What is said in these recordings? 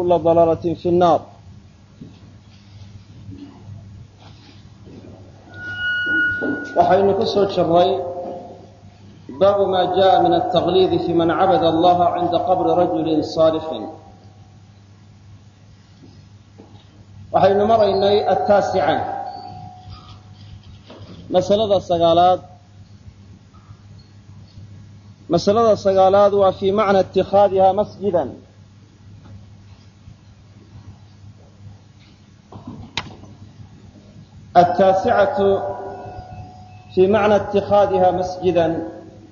kula dalaalatin fi nnaar waxaynu ku soo jirnay baabu maa jaa min altaqliidi fi man cabada allaha cinda qabri rajulin saalixin waxaynu maraynay ataasica masalada sagaalaad masalada sagaalaad waa fii macna ittikhaadiha masjidan ataasicatu fii macna itikaadiha masjidan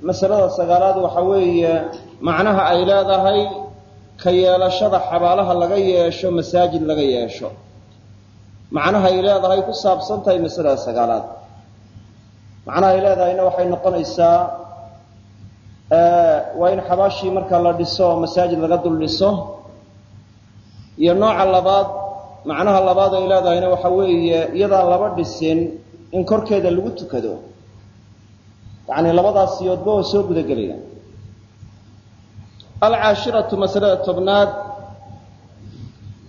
masalada sagaalaad waxa weeye macnaha ay leedahay ka yeelashada xabaalaha laga yeesho masaajid laga yeesho macnaha ay leedahay ku saabsan tahay masalada sagaalaad macnaha ay leedahayna waxay noqonaysaa waa in xabaashii marka la dhiso masaajid laga dul dhiso iyo nooca labaad macnaha labaad ay leedahayna waxa weeye iyadaan laba dhisin in korkeeda lagu tukado. Yacni labadaas siyoodba oo soo guda gelaya alcaashiratu masalada tobnaad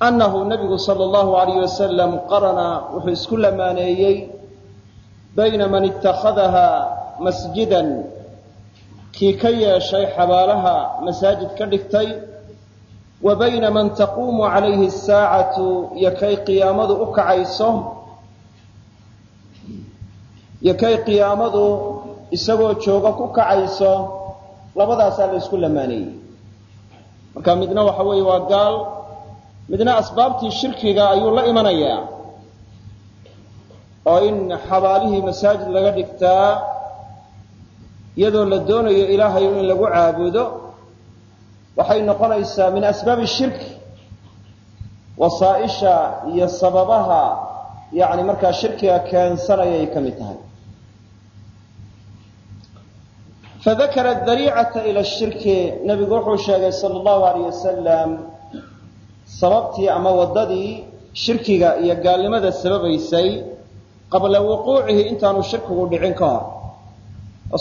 annahu nabigu sala allahu alayh wasalam qarana wuxuu isku lamaaneeyey bayna man ittakhadaha masjidan kii ka yeeshay xabaalaha masaajid ka dhigtay wa bayna man taquumu calayhi asaacatu iyo kay qiyaamadu u kacayso iyo kay qiyaamadu isagoo jooga ku kacayso labadaasaa la isku lamaaneeyey marka midna waxa weeye waa gaal midna asbaabtii shirkiga ayuu la imanayaa oo in xabaalihii masaajid laga dhigtaa iyadoo la doonayo ilaahay in lagu caabudo waxay noqonaysaa min asbaabi shirki wasaaisha iyo sababaha yani markaa shirkiga keensanaya ay ka mid tahay. Fadakara dariicata ila shirki nabigu wuxuu sheegay sala allahu alayh wasalam sababtii ama waddadii shirkiga iyo gaalnimada sababaysay qabla wuquucihi intaanu shirkigu dhicin ka hor.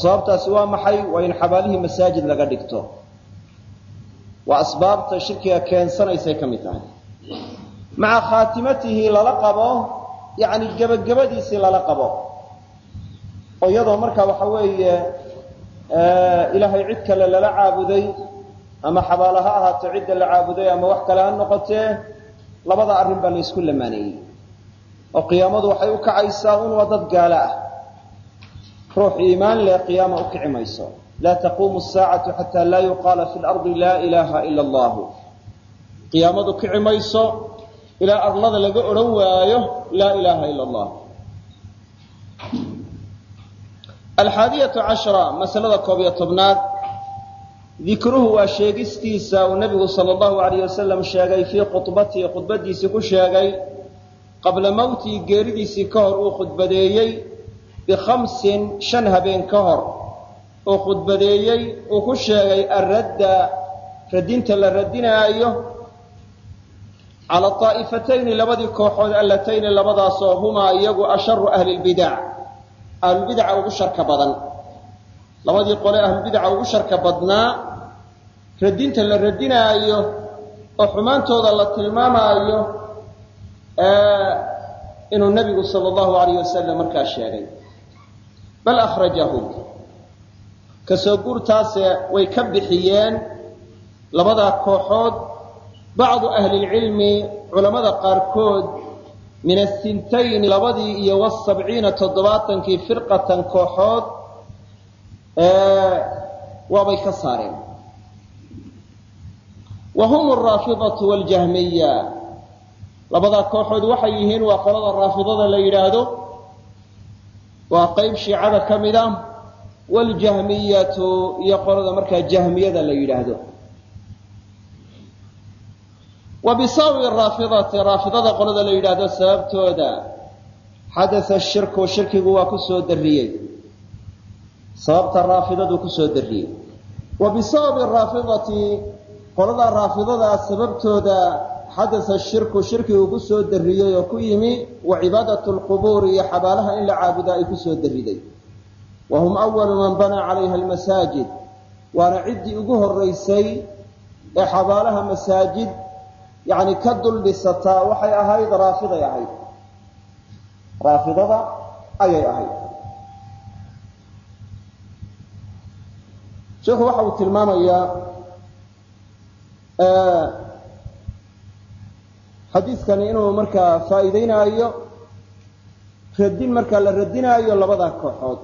Sababtaasi waa maxay? Waa in xabaalihii masaajid laga dhigto waa asbaabta shirkiga keensanaysay ka mid tahay. Maca khaatimatihi lala qabo yacni gebagabadiisii lala qabo. Oo iyadoo marka waxa weeye ilaahay cid kale lala caabuday ama xabaalo ha ahaato cidda la caabuday ama wax kale ha noqotee labada arrin baa la lamaaneeyey oo qiyaamadu waxay u kacaysaa un waa dad gaalo ah. Ruux iimaan leh qiyaama u kici mayso laa taquumu saacatu xataa laa yuqaala fi lardi laa ilaaha ila allahu qiyaamadu kici mayso ilaa arlada laga odhan waayo laa ilaaha ila allah alxaadiyatu cashra masalada koob iyo tobnaad dikruhu waa sheegistiisa uu nabigu sala allahu alayh wasalam sheegay fii khudbatihi khudbadiisii ku sheegay qabla mowtihi geeridiisii ka hor uu khudbadeeyey bikhamsin shan habeen ka hor uu khudbadeeyey uu ku sheegay alradda radinta la radinaayo cala aa'ifatayni labadii kooxood allatayni labadaasoo humaa iyagu asharu ahli lbidac ahlulbidaca ugu sharka badan. Labadii qole ahlulbidaca ugu sharka badnaa radinta la radinaayo oo xumaantooda la tilmaamaayo inuu nabigu sal allahu alayh wasalam markaa sheegay. Bal akhrajahu ka soo guurtaase way ka bixiyeen labadaa kooxood. Bacdu ahli lcilmi culammada qaarkood min athintayni labadii iyo wasabciina toddobaatankii firqatan kooxood waabay ka saareen. Wa hum araafidatu waljahmiya labadaa kooxood waxay yihiin waa qolada raafidada la yidhaahdo. Waa qayb shiicada ka mid ah waljahmiyatu iyo qolada markaa jahmiyada la yidhaahdo. wa bisababi raafidati raafidada qolada la yidhaahdo sababtooda xadaa shirku shirkigu waa ku soo dariyey. sababta raafidadu ku soo dariyey. wa bisababi raafidati qolada raafidadaa sababtooda xadaa shirku shirkigu ku soo dariyey oo ku yimi wa cibaadatu lqubuuri iyo xabaalaha in la caabudaa ay ku soo dariday wa hum awalu man banaa calayha almasaajid waana ciddii ugu horaysay ee xabaalaha masaajid yani ka dul dhisataa waxay ahayd raafiday ahayd raafidada ayay ahayd sheikhu waxa uu tilmaamayaa xadiidkani inuu markaa faa'iideynaayo radin markaa la radinaayo labada kooxood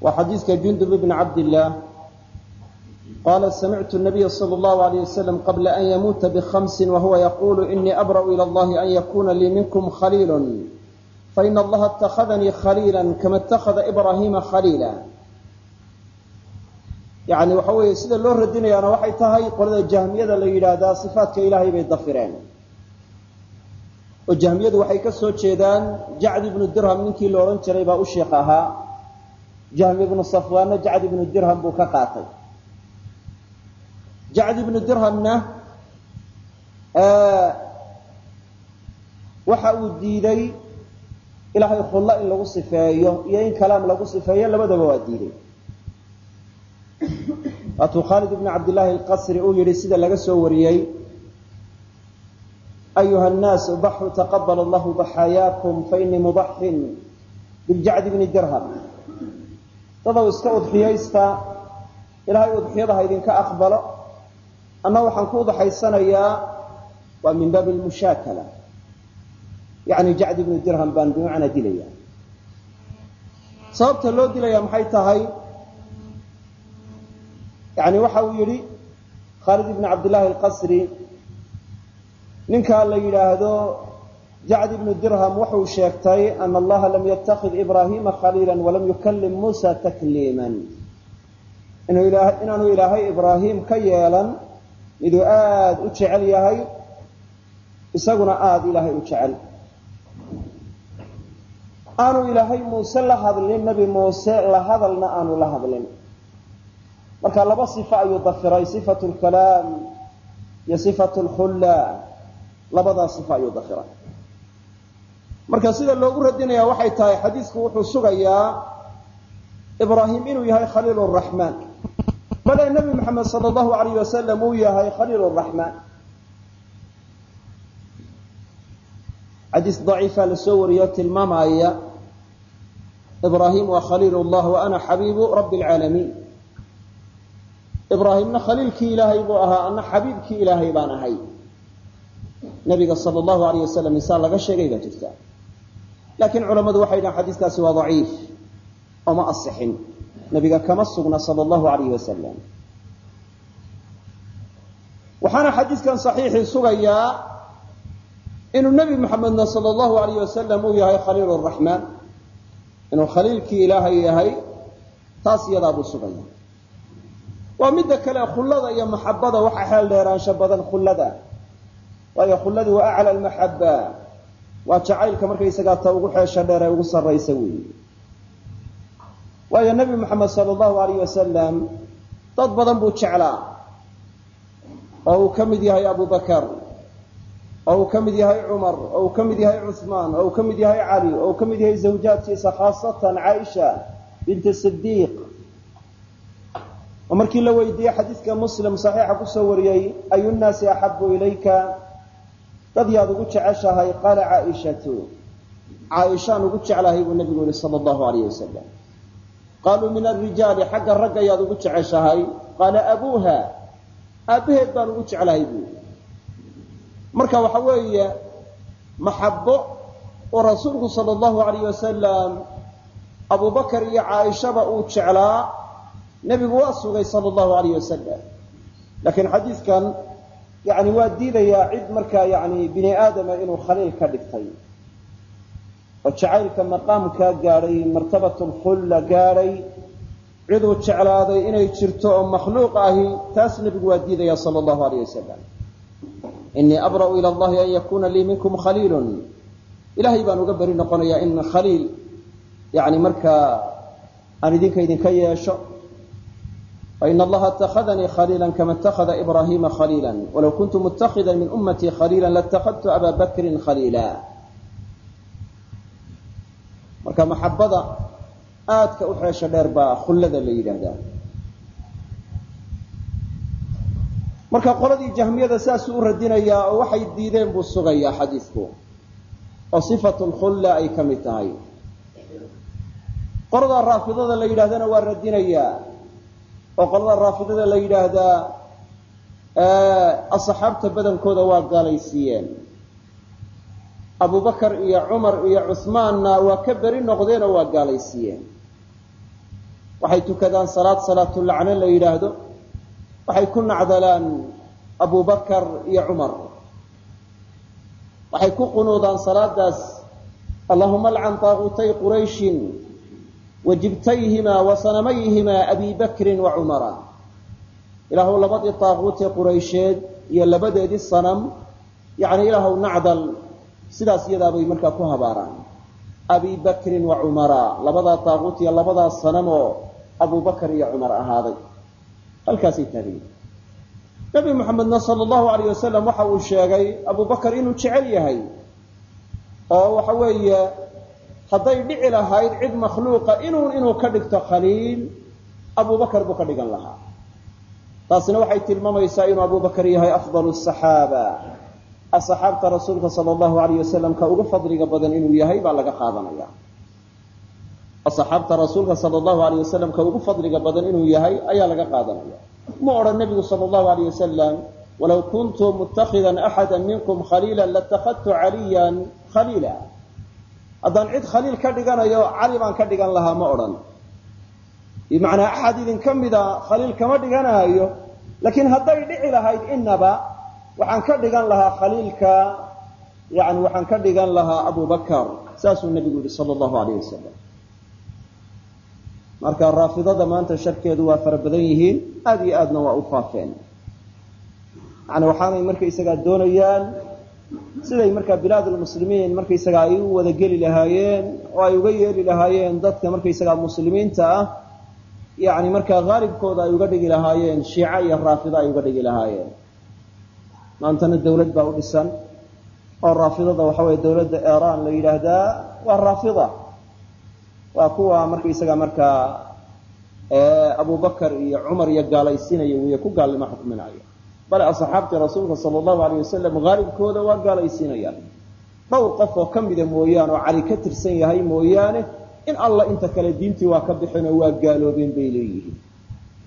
waa xadiiska jundub ibn cabdillaah qala samictu nabiya sala allahu alayh wasalam qabla an yamuuta bikhamsin wahuwa yaqulu inii abra'u ila allahi an yakuna lii minkum khaliilun. Faina allaha اtakhadanii khaliila kama اtakhada ibraahiima khaliila yani waxa weeye sida loo radinayaana waxay tahay qolada jahmiyada la yidhaahdaa sifaatka ilaahay bay dafireen. Oo jahmiyadu waxay ka soo jeedaan jacd ibnu dirham ninkii la odhan jiray baa u sheikh ahaa jahmi ibnu safwaanna jacd ibnu dirham buu ka qaatay. Jacd ibnu dirhamna waxa uu diiday ilaahay khullo in lagu sifeeyo iyo in kalaam lagu sifeeyo labadaba waa diiday. Waatuu khaalid ibnu cabdillaahi alqasri uu yihi sida laga soo wariyey ayuha nnaas ubaxu taqabal allahu daxaayaakum fainii mudaxin. Biljacdi bni dirham dadow iska udxiyaysta ilaahay udxiyadaha idinka aqbalo. Anna waxaan ku udaxaysanayaa waa min baabi lmushaakala yani jacdi bnu dirham baan bimacnaa dilaya sababta loo dilaya maxay tahay? Yani waxa uu yidhi khaalid ibn cabdillaahi alqasri ninkaa la yidhaahdo jacd ibnu dirham wuxuu sheegtay ana allaha lam yatakid ibraahiima khaliila walam yukallim muusa takliiman. Inaanu ilaahay ibraahim ka yeelan miduu aad u jecel yahay isaguna aada ilaahay u jecel. Aanu ilaahay muuse la hadlin nebi muuse la hadalna aanu la hadlin. Marka laba sifo ayuu dafiray sifatu lkalaam iyo sifatu lkhulla labadaa sifo ayuu dafiray marka sida loogu radinaya waxay tahay xadiisku wuxuu sugayaa ibraahim inuu yahay khaliil raxmaan bale nebi moxamed sala allahu alayh wasalam uu yahay khaliil raxmaan xadiis daciifa la soo wariyo tilmaamaya ibraahim waa khaliil llah wa ana xabiibu rabbi lcaalamiin ibraahimna khaliilkii ilaahay buu ahaa ana xabiibkii ilaahay baan ahay. Nabiga sal allahu alayh wasalam isaa laga sheegay baa jirta laakiin culammadu waxay dhahan xadiiskaasi waa daciif oo ma asixin. Nabiga kama sugna sal allahu alayh wasalam waxaana xadiiskan saxiixii sugayaa inuu nebi moxamedna sal allahu alayh wasalam uu yahay khaliil raxmaan. Inuu khaliilkii ilaahay yahay taas iyadaa buu sugaya. Waa midda kale khullada iyo maxabada waxa xeel dheeraansho badan khullada. Waayo khulladii waa acla almaxaba waa jacaylka markaysagaa ta ugu xeesha dheer ee ugu sarraysa weeye. Waayo nebi moxamed sala allahu alayh wasalam dad badan buu jeclaa. Oo uu ka mid yahay abubakar oo uu ka mid yahay cumar oo uu ka mid yahay cuhmaan oo uu ka mid yahay cali oo uu ka mid yahay zawjaadkiisa khaasatan caaisha binti sidiiq oo markii la weydiiyey xadiidka muslim saxiixa ku soo wariyey ayu nnaasi axabu ilayka dad yaad ugu jeceshahay qaala caaishatu. Caaishaan ugu jeclahay buu nabigu yihi sala allahu alayh wasalam qaaluu min arijaali xagga ragga yaad ugu jeceshahay? Qaala abuuha. Aabbaheed baan ugu jeclahay buu marka waxa weeye maxabo oo rasuulku sala allahu alayh wasalam abubakar iyo caaishaba uu jeclaa nebigu waa sugay sala allahu alayh wasalam laakiin xadiidkan yani waa diidayaa cid markaa yani bini aadama inuu khaliil ka dhigtay. Oo jacaylka maqaamkaa gaadhay martabat lkhulla gaadhay ciduu jeclaaday inay jirto oo makhluuq ahi taas nebigu waa diidaya sala allahu alayh wasalam inii abra'u ila allahi an yakuuna lii minkum khaliilun. Ilahay baan uga beri noqonayaa in khaliil yani markaa aan idinka idinka yeesho faina allaha اtakhadanii khaliila kama اtakhada ibrahima khaliila walow kuntu mutakida min ummatii khaliila latakadtu aba bakrin khaliila marka maxabada aadka u xeesho dheer baa khullada la yidhaahdaa marka qoladii jahmiyada saasuu u radinayaa oo waxay diideen buu sugayaa xadiidku oo sifatu lkhulla ay ka mid tahay qolada raafidada la yidhahdana waa radinayaa oo qolada raafidada la yidhaahdaa asxaabta badankooda waa gaalaysiiyeen. Abubakar iyo cumar iyo cuhmaanna waa ka beri noqdeenoo waa gaalaysiiyeen. Waxay tukadaan salaad salaatulacne la yidhaahdo. Waxay ku nacdalaan abubakar iyo cumar. Waxay ku qunuudaan salaadaas. Allahuma alcan taaguutay qurayshin wa jibtayhimaa wa sanamayhimaa abi bakrin wa cumara ilaahuw labadii taaguutee quraysheed iyo labadeedii sanam yani ilaahuw nacdal sidaas iyadaabay markaa ku habaaraan. Abi bakrin wa cumara labadaa taaguut iyo labadaa sanam oo abubakar iyo cumar ahaaday. Halkaasay taagayen nabi muxamedna sala allahu alayh wasalam waxa uu sheegay abubakar inuu jecel yahay oo waxa weeye hadday dhici lahayd cid makhluuqa inuun inuu ka dhigto khaliil abubakar buu ka dhigan lahaa. Taasina waxay tilmaamaysaa inuu abubakar yahay afdalu saxaaba. Asxaabta rasuulka sala allahu alayh wasalam ka ugu fadliga badan inuu yahay baa laga qaadanaya. Asxaabta rasuulka sala allahu alayh wasalam ka ugu fadliga badan inuu yahay ayaa laga qaadanaya. Ma odhan nebigu sala allahu alayh wasalam walow kuntu mutakhidan axada minkum khaliila latakadtu caliyan khaliila haddaan cid khaliil ka dhiganayo cali baan ka dhigan lahaa ma odhan. Bimacnaa axad idinka mida khaliil kama dhiganaayo. Laakiin hadday dhici lahayd inaba waxaan ka dhigan lahaa khaliilka yani waxaan ka dhigan lahaa abubakar saasuu nebigu yihi sala allahu alayh wasalam marka raafidada maanta sharkeedu waa fara badan yihiin aada iyo aadna waa u faafeen. Yani waxaanay markaysagaa doonayaan siday markaa bilaadulmuslimiin markaysagaa ay u wada geli lahaayeen oo ay uga yeeli lahaayeen dadka markaysagaa muslimiinta ah yani markaa haalibkooda ay uga dhigi lahaayeen shiica iyo raafido ay uga dhigi lahaayeen. Maantana dawlad baa u dhisan oo raafidada waxa weye dawladda iran la yidhaahdaa waa raafida. Waa kuwa markaysaga markaa abubakar iyo cumar iyo gaalaysiinaya wiy ku gaalnimo xukminaya bale asxaabtii rasuulka sala allahu alayh wasalam haalibkooda waa gaalaysiinayaan. Dhowr qof oo ka mida mooyaane oo cali ka tirsan yahay mooyaane in alla inta kale diintii waa ka bixin oo waa gaaloobeen bay leeyihiin.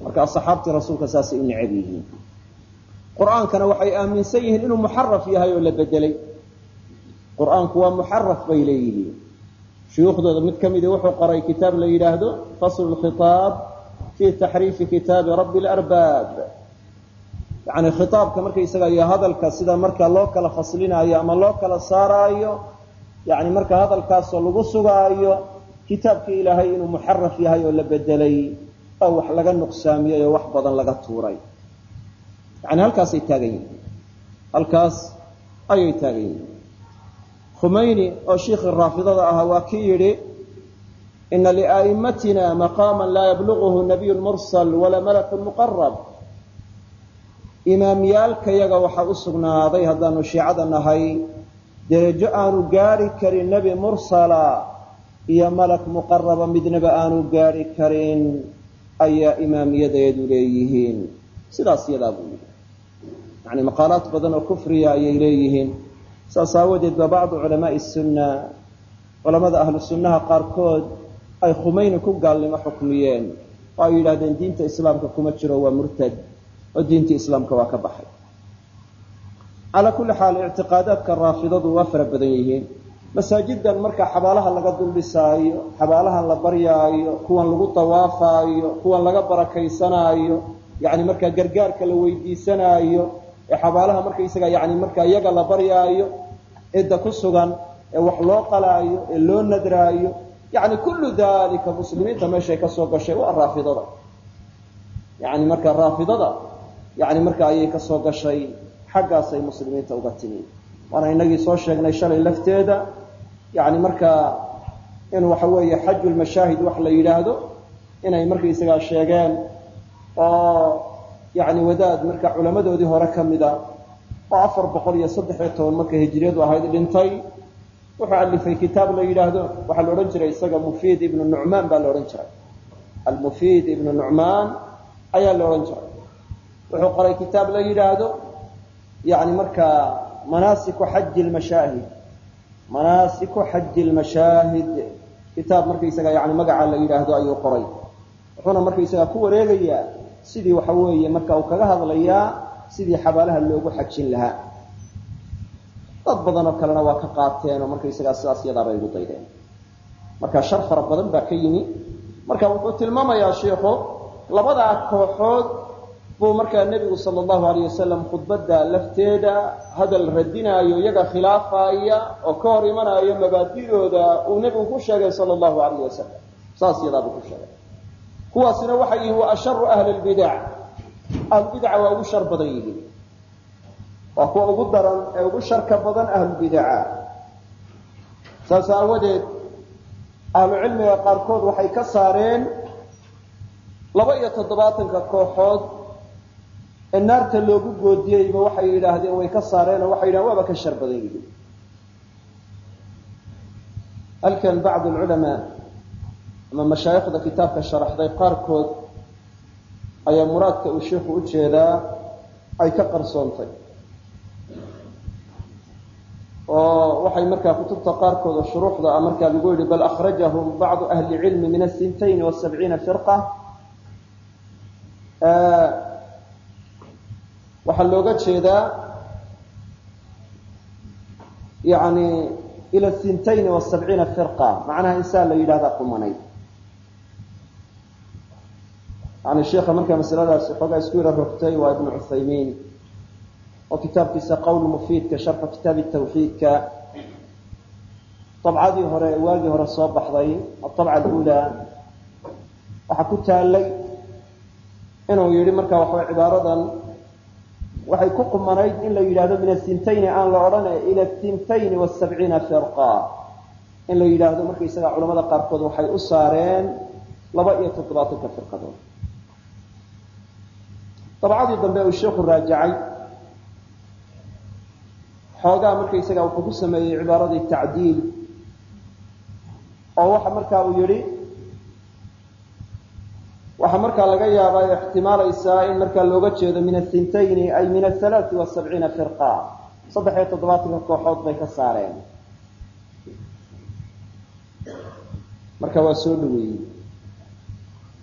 Marka asxaabtii rasuulka saasay u necab yihiin. Qur'aankana waxay aaminsan yihiin inuu muxaraf yahay oo la bedelay. Qur'aanku waa muxaraf bay leeyihiin. Shuyuukhdooda mid ka midi wuxuu qoray kitaab la yidhaahdo faslu lkhitaab fii taxriifi kitaabi rabbi larbaab yani khitaabka markaysaga iyo hadalka sida marka loo kala faslinaayo ama loo kala saaraayo yani marka hadalkaasoo lagu sugaayo kitaabkii ilaahay inuu muxaraf yahay oo la bedelay oo wax laga nuqsaamiyey oo wax badan laga tuuray. Yani halkaasay taagan yihiin. Halkaas ayay taagan yihiin. Khumayni oo shiikhii raafidada ahaa waa kii yidhi ina lia'immatina maqaama laa yabluguhu nabiyu mursal walaa malakun muqarab imaamyaalkayaga waxaa u sugnaaday haddaanu shiicada nahay derajo aanu gaadhi karin nebi mursala iyo malak muqaraba midnaba aanu gaadhi karin ayaa imaamiyadeedu leeyihiin. Sidaas yadaa buu yidhi. Yani maqaalaad badan oo kufriya ayay leeyihiin. Saas aawadeed ba bacdu culamaai sunna culamada ahlu sunnaha qaarkood ay khumayni ku gaalnimo xukmiyeen oo ay yidhahdeen diinta islaamka kuma jiro waa murtad oo diintii islaamka waa ka baxay. Calaa kulli xaal ictiqaadaadka raafidadu waa fara badan yihiin. Masaajidan marka xabaalaha laga duldhisaayo xabaalahan la baryaayo kuwan lagu dawaafaayo kuwan laga barakaysanaayo yani markaa gargaarka la weydiisanaayo ee xabaalaha markaysaga yani markaa iyaga la baryaayo cidda ku sugan ee wax loo qalaayo ee loo nadraayo yani kullu dalika muslimiinta meeshay ka soo gashay waa raafidada. Yani marka raafidada yani marka ayay ka soo gashay xaggaasay muslimiinta uga timi. Waana inagii soo sheegnay shalay lafteeda. Yani markaa in waxa weeye xaju lmashaahid wax la yidhaahdo inay markaysagaa sheegeen oo yani wadaad marka culamadoodii hore ka mida oo afar boqol iyo saddex iyo toban marka hijiriyadu ahayd dhintay wuxuu alifay kitaab la yidhaahdo. Waxaa la odhan jiray isaga mufiid ibnu nucmaan baa la odhan jiray. Almufiid ibnu nucmaan ayaa la odhan jiray wuxuu qoray kitaab la yidhaahdo yani markaa manaasiku xaji lmashaahid manaasiku xaji lmashaahid kitaab markaysaga yani magaca la yidhaahdo ayuu qoray. Wuxuuna markaysaga ku wareegayaa sidii waxa weeye marka uu kaga hadlayaa sidii xabaalaha loogu xajin lahaa. Dad badan oo kalena waa ka qaateen oo markaysagaa sidaas yadaabay ugu daydeen. Marka shar fara badan baa ka yimi. Marka wuxuu tilmaamayaa sheikhu labadaa kooxood buu markaa nebigu sala allahu alayh wasalam khudbadda lafteeda hadal radinaayo iyaga khilaafaaya oo ka hor imanaayo mabaadidooda uu nebigu ku sheegay sala allahu alayh wasalam saas yadaabuu ku sheegay. Kuwaasina waxay yihiin wa asharu ahli lbidac ahlulbidaca waa ugu shar badan yihiin. Waa kuwa ugu daran ee ugu sharka badan ahlulbidaca saas aawadeed ahlucilmiga qaarkood waxay ka saareen laba iyo toddobaatanka kooxood ee naarta loogu goodiyeyba waxay yidhaahdeen way ka saareen oo waxay yidhahdeen waaba ka shar badan yihiin halkan bacd alculamaa ama mashaayikhda kitaabka sharaxday qaarkood ayaa muraadka uu sheikhu u jeedaa ay ka qarsoontay. Oo waxay markaa kutubta qaarkood oo shuruuxda a markaa lagu yihi bal akhrajahum bacdu ahli cilmi min asintayn wasabciina firqa waxaa looga jeedaa yani ila sintayn wasabciina firqa macnaha insaan la yidhahdaa qumanay. Yani sheikha markaa masaladaas xoogaa isku yaro rogtay waa ibnu cuthaymiin oo kitaabkiisa qowl mufiidka sharxa kitaabi tawxiidka. Dabcadii hore waagii hore soo baxday aabca alulaa waxaa ku taalay inuu yihi marka waxawa cibaaradan waxay ku qumanayd in la yidhahdo min asintayni aan la odhane ila sintayni wasabciina firqa. In la yidhaahdo markaysaga culamada qaarkood waxay u saareen laba iyo toddobaatanka firqadood. Dabcadii dambe uu sheikhu raajacay xoogaa markaysaga wuxuu ku sameeyey cibaaradii tacdiil oo waxa markaa uu yihi waxaa markaa laga yaabaa ixtimaalaysaa in markaa looga jeedo min asintayni ay min ahalaai wasabciina firqa. Saddex iyo toddobaatanka kooxood bay ka saareen. Marka waa soo dhaweeyey.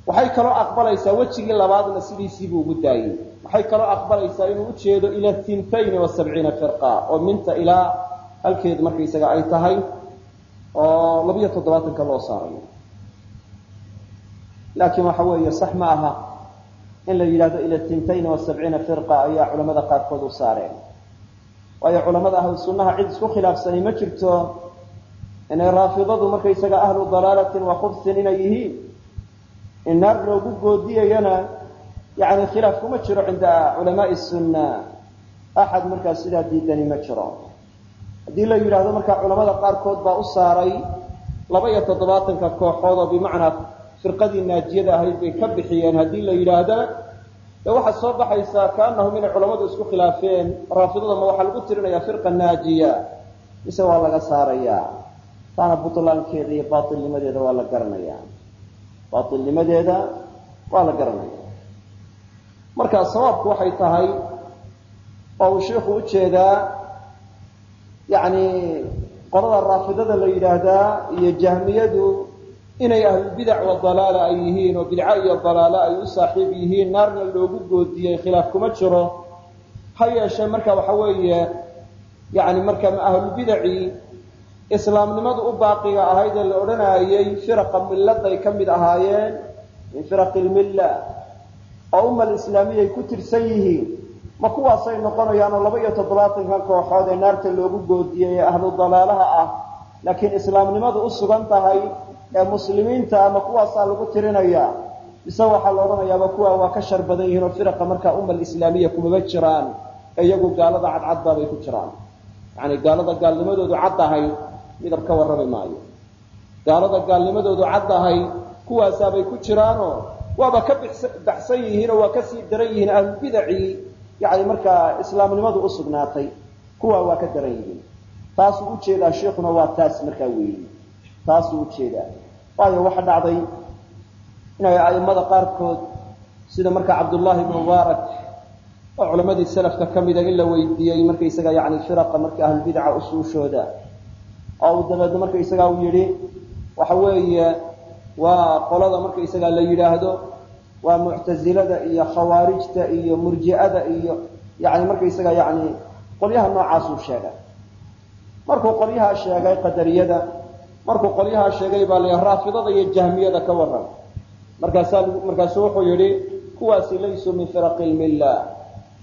Waxay kaloo aqbalaysaa wejigii labaadna sidiisiibuu ugu daayey. Waxay kaloo aqbalaysaa inuu ujeedo ila intayni wasabciina firqa oo minta ilaa halkeed markaysaga ay tahay oo labiyo toddobaatanka loo saarayo laakiin waxa weeye sax ma aha in la yidhahdo ila intayni wasabciina firqa ayaa culamada qaarkood u saareen. Waayo culamada ahlu sunnaha cid isku khilaafsanay ma jirto inay raafidadu markaysaga ahlu dalaalatin wa khubsin inay yihiin. In naar loogu goodiyayana yani khilaaf kuma jiro cinda culamaai sunna. Axad markaa sidaa diidani ma jiro. Haddii la yidhaahdo markaa culamada qaarkood baa u saaray laba iyo toddobaatanka kooxood oo bimacnaa firqadii naajiyada ahayd bay ka bixiyeen haddii la yidhaahdana dee waxaa soo baxaysaa kaanahum inay culammadu isku khilaafeen raafidada ma waxaa lagu tirinayaa firqa naajiya mise waa laga saarayaa? Taana butlaankeeda iyo baatilnimadeeda waa la garanayaa. Baatilnimadeeda waa la garanaya marka sawaabku waxay tahay oo uu sheikhu u jeedaa yani qolada raafidada la yidhaahdaa iyo jahmiyadu inay ahlulbidac wa dalaala ay yihiin oo bidco iyo dalaalo ay u saaxiib yihiin naarna loogu goodiyey khilaaf kuma jiro. Ha yeeshee marka waxa weeye yani marka ahlulbidacii islaamnimadu u baaqiga ahayd ee la odhanaayey firaqa milladay ka mid ahaayeen min firaqi lmilla oo umal islaamiyay ku tirsan yihiin. Ma kuwaasay noqonayaanoo laba iyo toddobaatankan kooxood ee naarta loogu goodiyey ee ahlu dalaalaha ah laakiin islaamnimadu u sugan tahay ee muslimiinta ama kuwaasaa lagu tirinaya mise waxaa la odhanayaaba kuwa waa ka shar badan yihiin oo firaqa markaa umma alislaamiya kumaba jiraan ee iyagu gaalada cadcadbaabay ku jiraan. Yani gaalada gaalnimadoodu caddahay midab ka warrami maayo. Gaalada gaalnimadoodu caddahay kuwaasaabay ku jiraanoo waaba ka baxsan yihiin waa ka sii daran yihiin ahlubidacii yani markaa islaamnimadu usugnaatay kuwa waa ka daran yihiin. Taasuu u jeedaa sheikuna waa taas markaa weeyi taasuu u jeedaa waayo waxa dhacday inay a'immada qaarkood sida markaa cabdullaahi ibnu mubaarak oo culammadii salafka ka mida in la weydiiyey markaysaga yani firaqa marka ahlulbidaca usuushooda oo uu dabeedna markaysaga uu yidhi waxa weeye waa qolada markaysaga la yidhaahdo waa muctazilada iyo khawaarijta iyo murji'ada iyo yani markaysaga yani qolyaha noocaasuu sheegay markuu qolyahaa sheegay qadariyada markuu qolyahaa sheegay baa la raafidada iyo jahmiyada ka waran markaasaa wuxuu yidhi kuwaasi laysuu min firaqi lmilla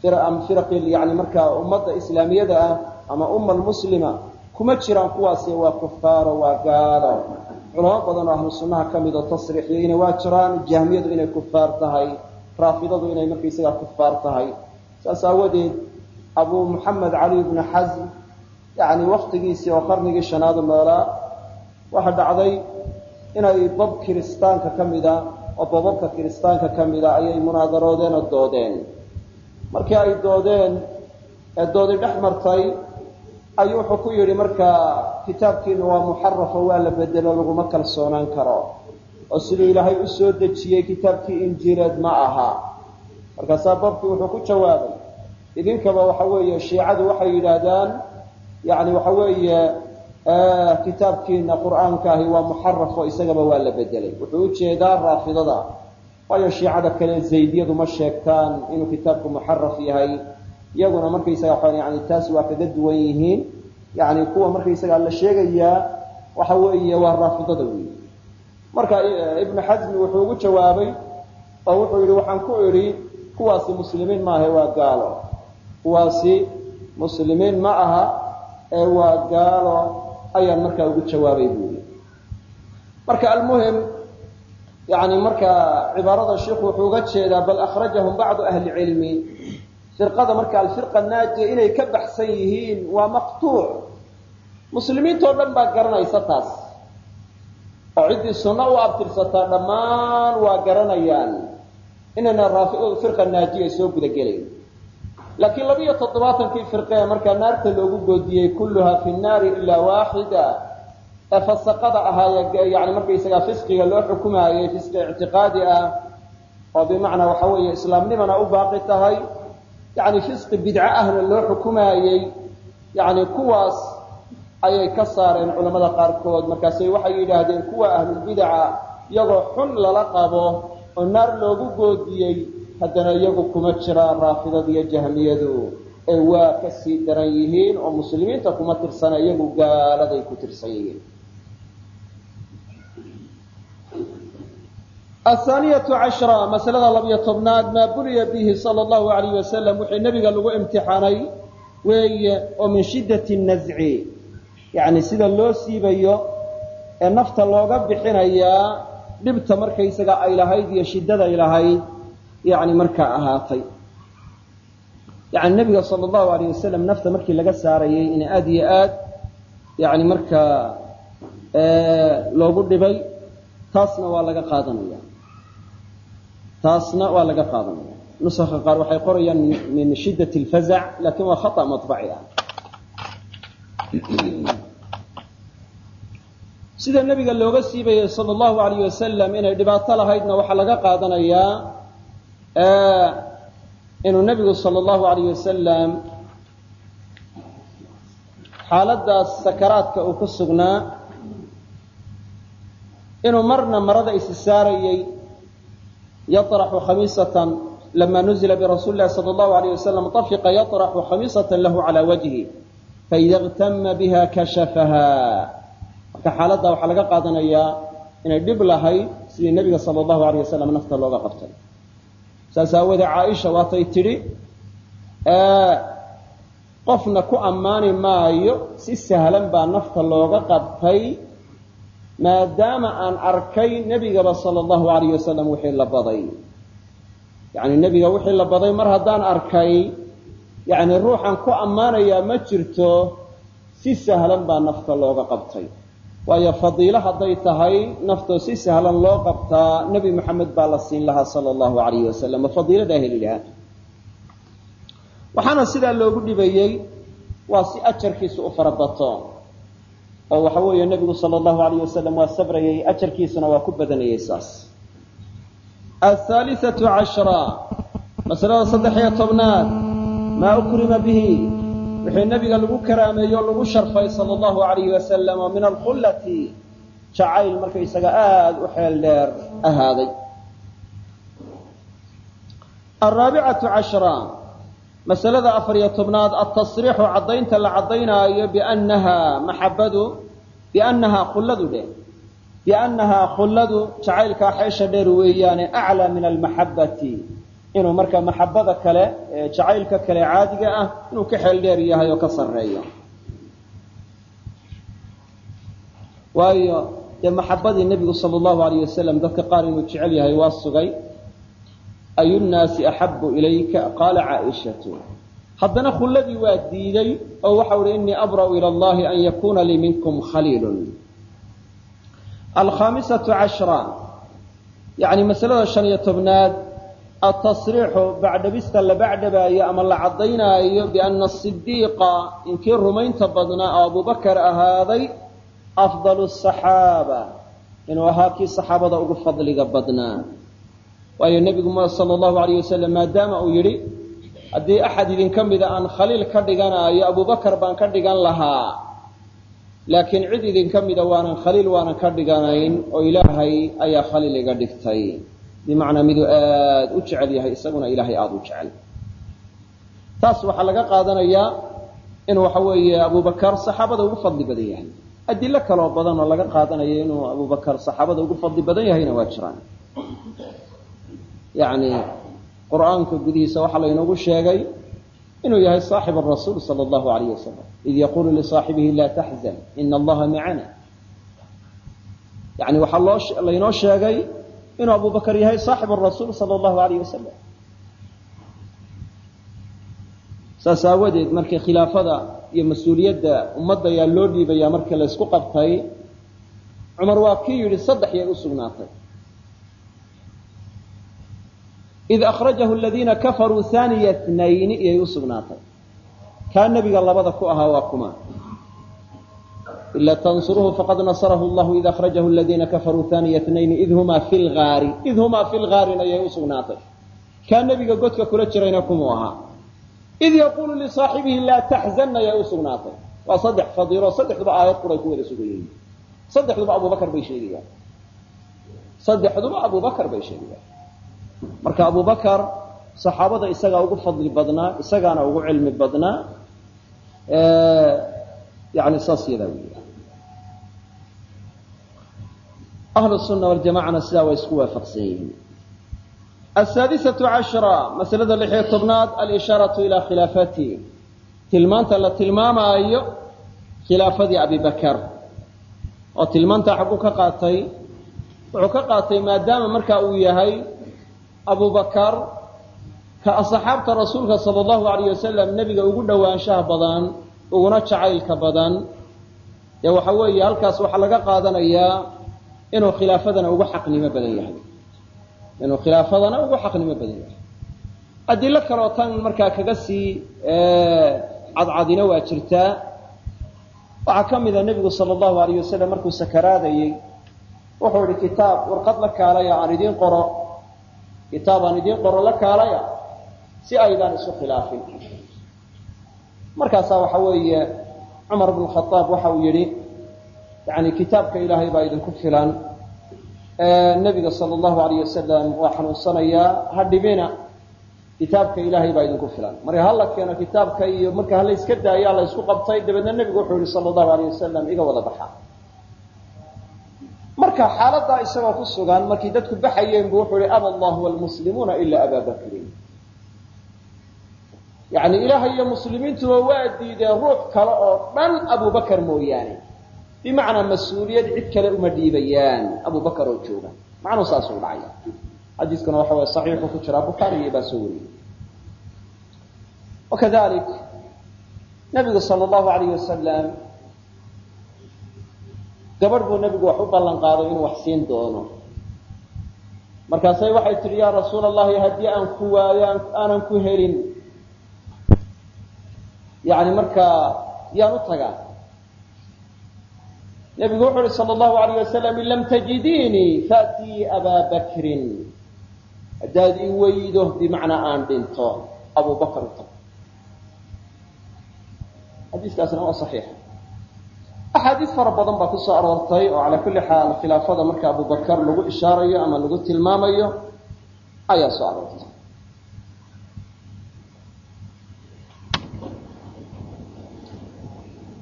firaqi yani markaa ummadda islaamiyada ah ama umma almuslima kuma jiraan kuwaasi waa kufaaro waa gaalo. Culamo badan oo ahlu sunnaha ka mid oo tasriixiyeyna waa jiraan jahmiyadu inay kufaar tahay raafidadu inay markaysagaa kufaar tahay. Saas aawadeed abu muxamed cali bnu xasm yani waktigiisii oo qarnigii shanaad noolaa waxa dhacday inay bab kiristaanka ka mida oo bababka kiristaanka ka mida ayay munaadaroodeen oo doodeen. Markii ay doodeen ee doodi dhex martay ayuu wuxuu ku yidhi markaa kitaabkiina waa muxarafo waa la bedelo laguma kalsoonaan karo. Oo siduu ilaahay u soo dejiyey kitaabkii injiileed ma aha. Markaasaa babkii wuxuu ku jawaabay idinkaba waxa weeye shiicadu waxay yidhaahdaan yani waxa weeye kitaabkiina qur'aanka ahi waa muxarafo isagaba waa la bedelay. Wuxuu u jeedaa raafidada. Waayo shiicada kale zaydiyadu ma sheegtaan inuu kitaabku muxaraf yahay. Iyaguna markaysaga yani taas waa kaga duwan yihiin. Yani kuwa markaysaga la sheegayaa waxa weeye waa raafidada weyi marka ibnu xasmi wuxuu ugu jawaabay oo wuxuu yidhi waxaan ku idhi kuwaasi muslimiin maaha waa gaalo. Kuwaasi muslimiin ma aha ee waa gaalo ayaan markaa ugu jawaabay buuri marka almuhim yani marka cibaarada shiku wuxuu uga jeedaa bal akhrajahum bacdu ahli cilmi. Firqada marka alfirqa naajiya inay ka baxsan yihiin waa maqtuuc. Muslimiintoo dhan baa garanaysa taas. Oo ciddii sunno u abtirsataa dhammaan waa garanayaan. Inayna firqa naajiya soo gudagelayn laakiin labiyo toddobaatankii firqe ee markaa naarta loogu goodiyey kulluhaa fi nnaari ilaa waaxida ee fasaqada ahaa yani markaysagaa fisqiga loo xukumaayey fisqi ictiqaadi ah oo bimacnaa waxa weeye islaamnimana u baaqi tahay yani fisqi bidco ahna loo xukumaayey yani kuwaas ayay ka saareen culamada qaarkood. Markaasay waxay yidhaahdeen kuwa ahlulbidaca iyagoo xun lala qabo oo naar loogu goodiyey haddana iyagu kuma jiraan raafidada iyo jahmiyadu. Ee waa ka sii daran yihiin oo muslimiinta kuma tirsana iyagu gaaladay ku tirsan yihiin. Athaaniyatu cashra masalada labiyo tobnaad maa buliya bihi sala allahu alayh wasalam wixii nebiga lagu imtixaanay weeye oo min shiddati nazci yacni sida loo siibayo ee nafta looga bixinayaa dhibta markaysaga ay lahayd iyo shiddaday lahayd yani markaa ahaatay. Yani nebiga sala allahu alayh wasalam nafta markii laga saarayay in aada iyo aad yani markaa loogu dhibay taasna waa laga qaadanaya. Taasna waa laga qaadanaya. Nusakha qaar waxay qorayaan min shiddat alfazac laakiin waa khata maطbaci ah. Sida nebiga looga siibayay sala allahu alayh wasalam inay dhibaato lahaydna waxaa laga qaadanayaa inuu nebigu sala allahu alayh wasalam xaaladaas sakaraadka uu ku sugnaa inuu marna marada isi saarayey yaطraxu khamiisatan lama nuzila birasuuli lahi sala allahu alayh wasalam tafiqa yaطraxu khamiisatan lahu cala wajhi faida اgtama biha kashafaha marka xaaladda waxaa laga qaadanayaa inay dhib lahayd sidii nebiga sala allahu alayh wasalam nafta looga qabtay saas aawoodee caaisha waatay tidhi qofna ku ammaani maayo si sahlan baa nafta looga qabtay maadaama aan arkay nebigaba sala allahu alayh wasalam wixii la baday. Yacni nebiga wixii la baday mar haddaan arkay yacni ruuxan ku ammaanayaa ma jirto si sahlan baa nafta looga qabtay waayo fadiilo hadday tahay naftoo si sahlan loo qabtaa nebi moxamed baa la siin lahaa sala allahu alayh wasalam fadiiladaa heli waxaana sidaa loogu dhibayey waa si ajarkiisu u farabato oo waxa weeye nebigu sala allahu alayh wasalam waa sabrayay ajarkiisuna waa ku badanayay saas. Ahaalisatu cashra masalada saddex-iyo tobnaad maa ukrima bihi wixii nebiga lagu karaameeyo lagu sharfay sala allahu alayhi wasalam min alkhullati. Jacayl markaysaga aada u xeel dheer ahaaday. Araabicatu cashra masalada afariyo tobnaad altasriixu caddaynta la caddaynaayo biannaha maxabadu biannahaa khulladu dheh biannahaa khulladu jacaylkaa xeesha dheer weeyaane aclaa min almaxabbati inuu marka maxabada kale jacaylka kale caadiga ah inuu ka xeel dheer yahay oo ka sarreeyo. Waayo dee maxabadii nebigu sala allahu alayh wasalam dadka qaar inuu jecel yahay waa sugay. Ayu nnaasi axabu ilayka? Qaala caaishatu. Haddana khulladii waa diiday oo waxau uhi inii abra'u ila allahi an yakuna lii minkum khaliilun. Alkhaamisatu cashra. Yani masalada shan iyo tobnaad altasriixu bacdhabista la bacdhabaayo ama la caddaynaayo biana asidiiqa inkii rumaynta badnaa oo abubakar ahaaday afdalu asaxaaba inuu ahaa kii saxaabada ugu fadliga badnaa waayo nebigu sala allahu alayh wasalam maadaama uu yidhi haddii axad idinka mida aan khaliil ka dhiganaayo abubakar baan ka dhigan lahaa laakiin cid idinka mida waanan khaliil waanan ka dhiganayn oo ilaahay ayaa khaliil iga dhigtay bimacnaa miduu aada u jecel yahay isaguna ilaahay aada u jecel. Taas waxaa laga qaadanayaa in waxa weeye abubakar saxaabada ugu fadli badan yahay. Adilo kaloo badan oo laga qaadanayo inuu abubakar saxaabada ugu fadli badan yahayna waa jiraan. Yani qur'aanka gudihiisa waxaa laynoogu sheegay inuu yahay saaxib arasuul sala allahu alayh wasalam id yaqulu lisaaxibihi laa taxzan ina allaha macana yani waxaa loo laynoo sheegay inuu abubakar yahay saaxib arasuul sala allahu alayh wasalam saas aawadeed markii khilaafada iyo mas'uuliyadda ummadda ayaa loo dhiibayaa markii laysku qabtay cumar waa kii yidhi saddex yay u sugnaatay. Id akhrajahu aladiina kafaruu haaniya tnayni iyay u sugnaatay. Kaa nebiga labada ku ahaa waa kuma ila tansuruhu faqad nasarahu llahu id akhrajahu aladiina kafaruu haaniya tnayni id humaa fi lgaari id humaa fi lgaarin ayay u sugnaatay kaa nebiga godka kula jirayna kumuu ahaa id yaquulu lisaaxibihi laa taxzan ayay u sugnaatay waa saddex fadiilo saddexduba aayad quray ku wada sugan yihiin saddexduba abubakar bay sheegayaan saddexduba abubakar bay sheegayaan marka abubakar saxaabada isagaa ugu fadli badnaa isagaana ugu cilmi badnaa yani saas yadaa wey ahlu sunna waljamacana sidaa waa isku waafaqsan yihiin asaadisatu cashra masalada lixiyo tobnaad alishaaratu ilaa khilaafati tilmaanta la tilmaamaayo khilaafadii abibakar oo tilmaantaa xagguu ka qaatay wuxuu ka qaatay maadaama marka uu yahay abubakar ka asxaabta rasuulka sala allahu alayh wasalam nebiga ugu dhowaanshaha badan uguna jacaylka badan. Dee waxa weeye halkaas waxaa laga qaadanayaa inuu khilaafadana ugu xaqnimo badan yahay. Inuu khilaafadana ugu xaqnimo badan yahay. Adilo kaleo tan markaa kaga sii cadcadina waa jirtaa waxaa ka mida nebigu sala allahu alayh wasalam markuu sakaraadayey wuxuu idhi kitaab warqad la kaalaya aan idiin qoro. Kitaabaan idiin qoro la kaalaya si aydaan isu khilaafin markaasaa waxa weeye cumar bnu khadaab waxa uu yidhi yani kitaabka ilaahay baa idinku filan. Nebiga sala allahu alayh wasalam waa xanuunsanayaa ha dhibina kitaabka ilaahay baa idinku filan. Marka hala keeno kitaabka iyo marka hala iska daayaa la qabtay dabeedna nebigu wuxuu yihi sala allahu alayh wasalam iga wada baxa. Marka xaaladaa isagoo ku sugan markii dadku baxayeen bu wuxuu ihi aba allahu walmuslimuuna ila aba bakrin yani ilaahay iyo muslimiintuba waa diideen ruux kale oo dhan abubakar mooyaane. Bimacnaa mas'uuliyad cid kale uma dhiibayaan abubakar oo jooga. Macnuu saasuu dhacaya. Xadiiskuna waxa way saxiixu ku jiraa bukhaariyo baa soo wariyey wakadalik nabigu sala allahu alayh wasalam gabadh buu nebigu wax u ballan qaaday inuu wax siin doono. Markaasay waxay tihi yaa rasuul allahi haddii aan ku waayo aanan ku helin yani markaa yaan u tagaa. Nebigu wuxu uhi sala allahu alayh wasalam in lam tajidiinii faatii abaa bakrin. Haddaad i weydo bimacnaa aan dhinto abu u tag xadiiskaasna waa saxiix. Axaadiis fara badan baa ku aroortay oo calaa kulli xaal khilaafada marka abubakar lagu ishaarayo ama lagu tilmaamayo ayaa soo aroortay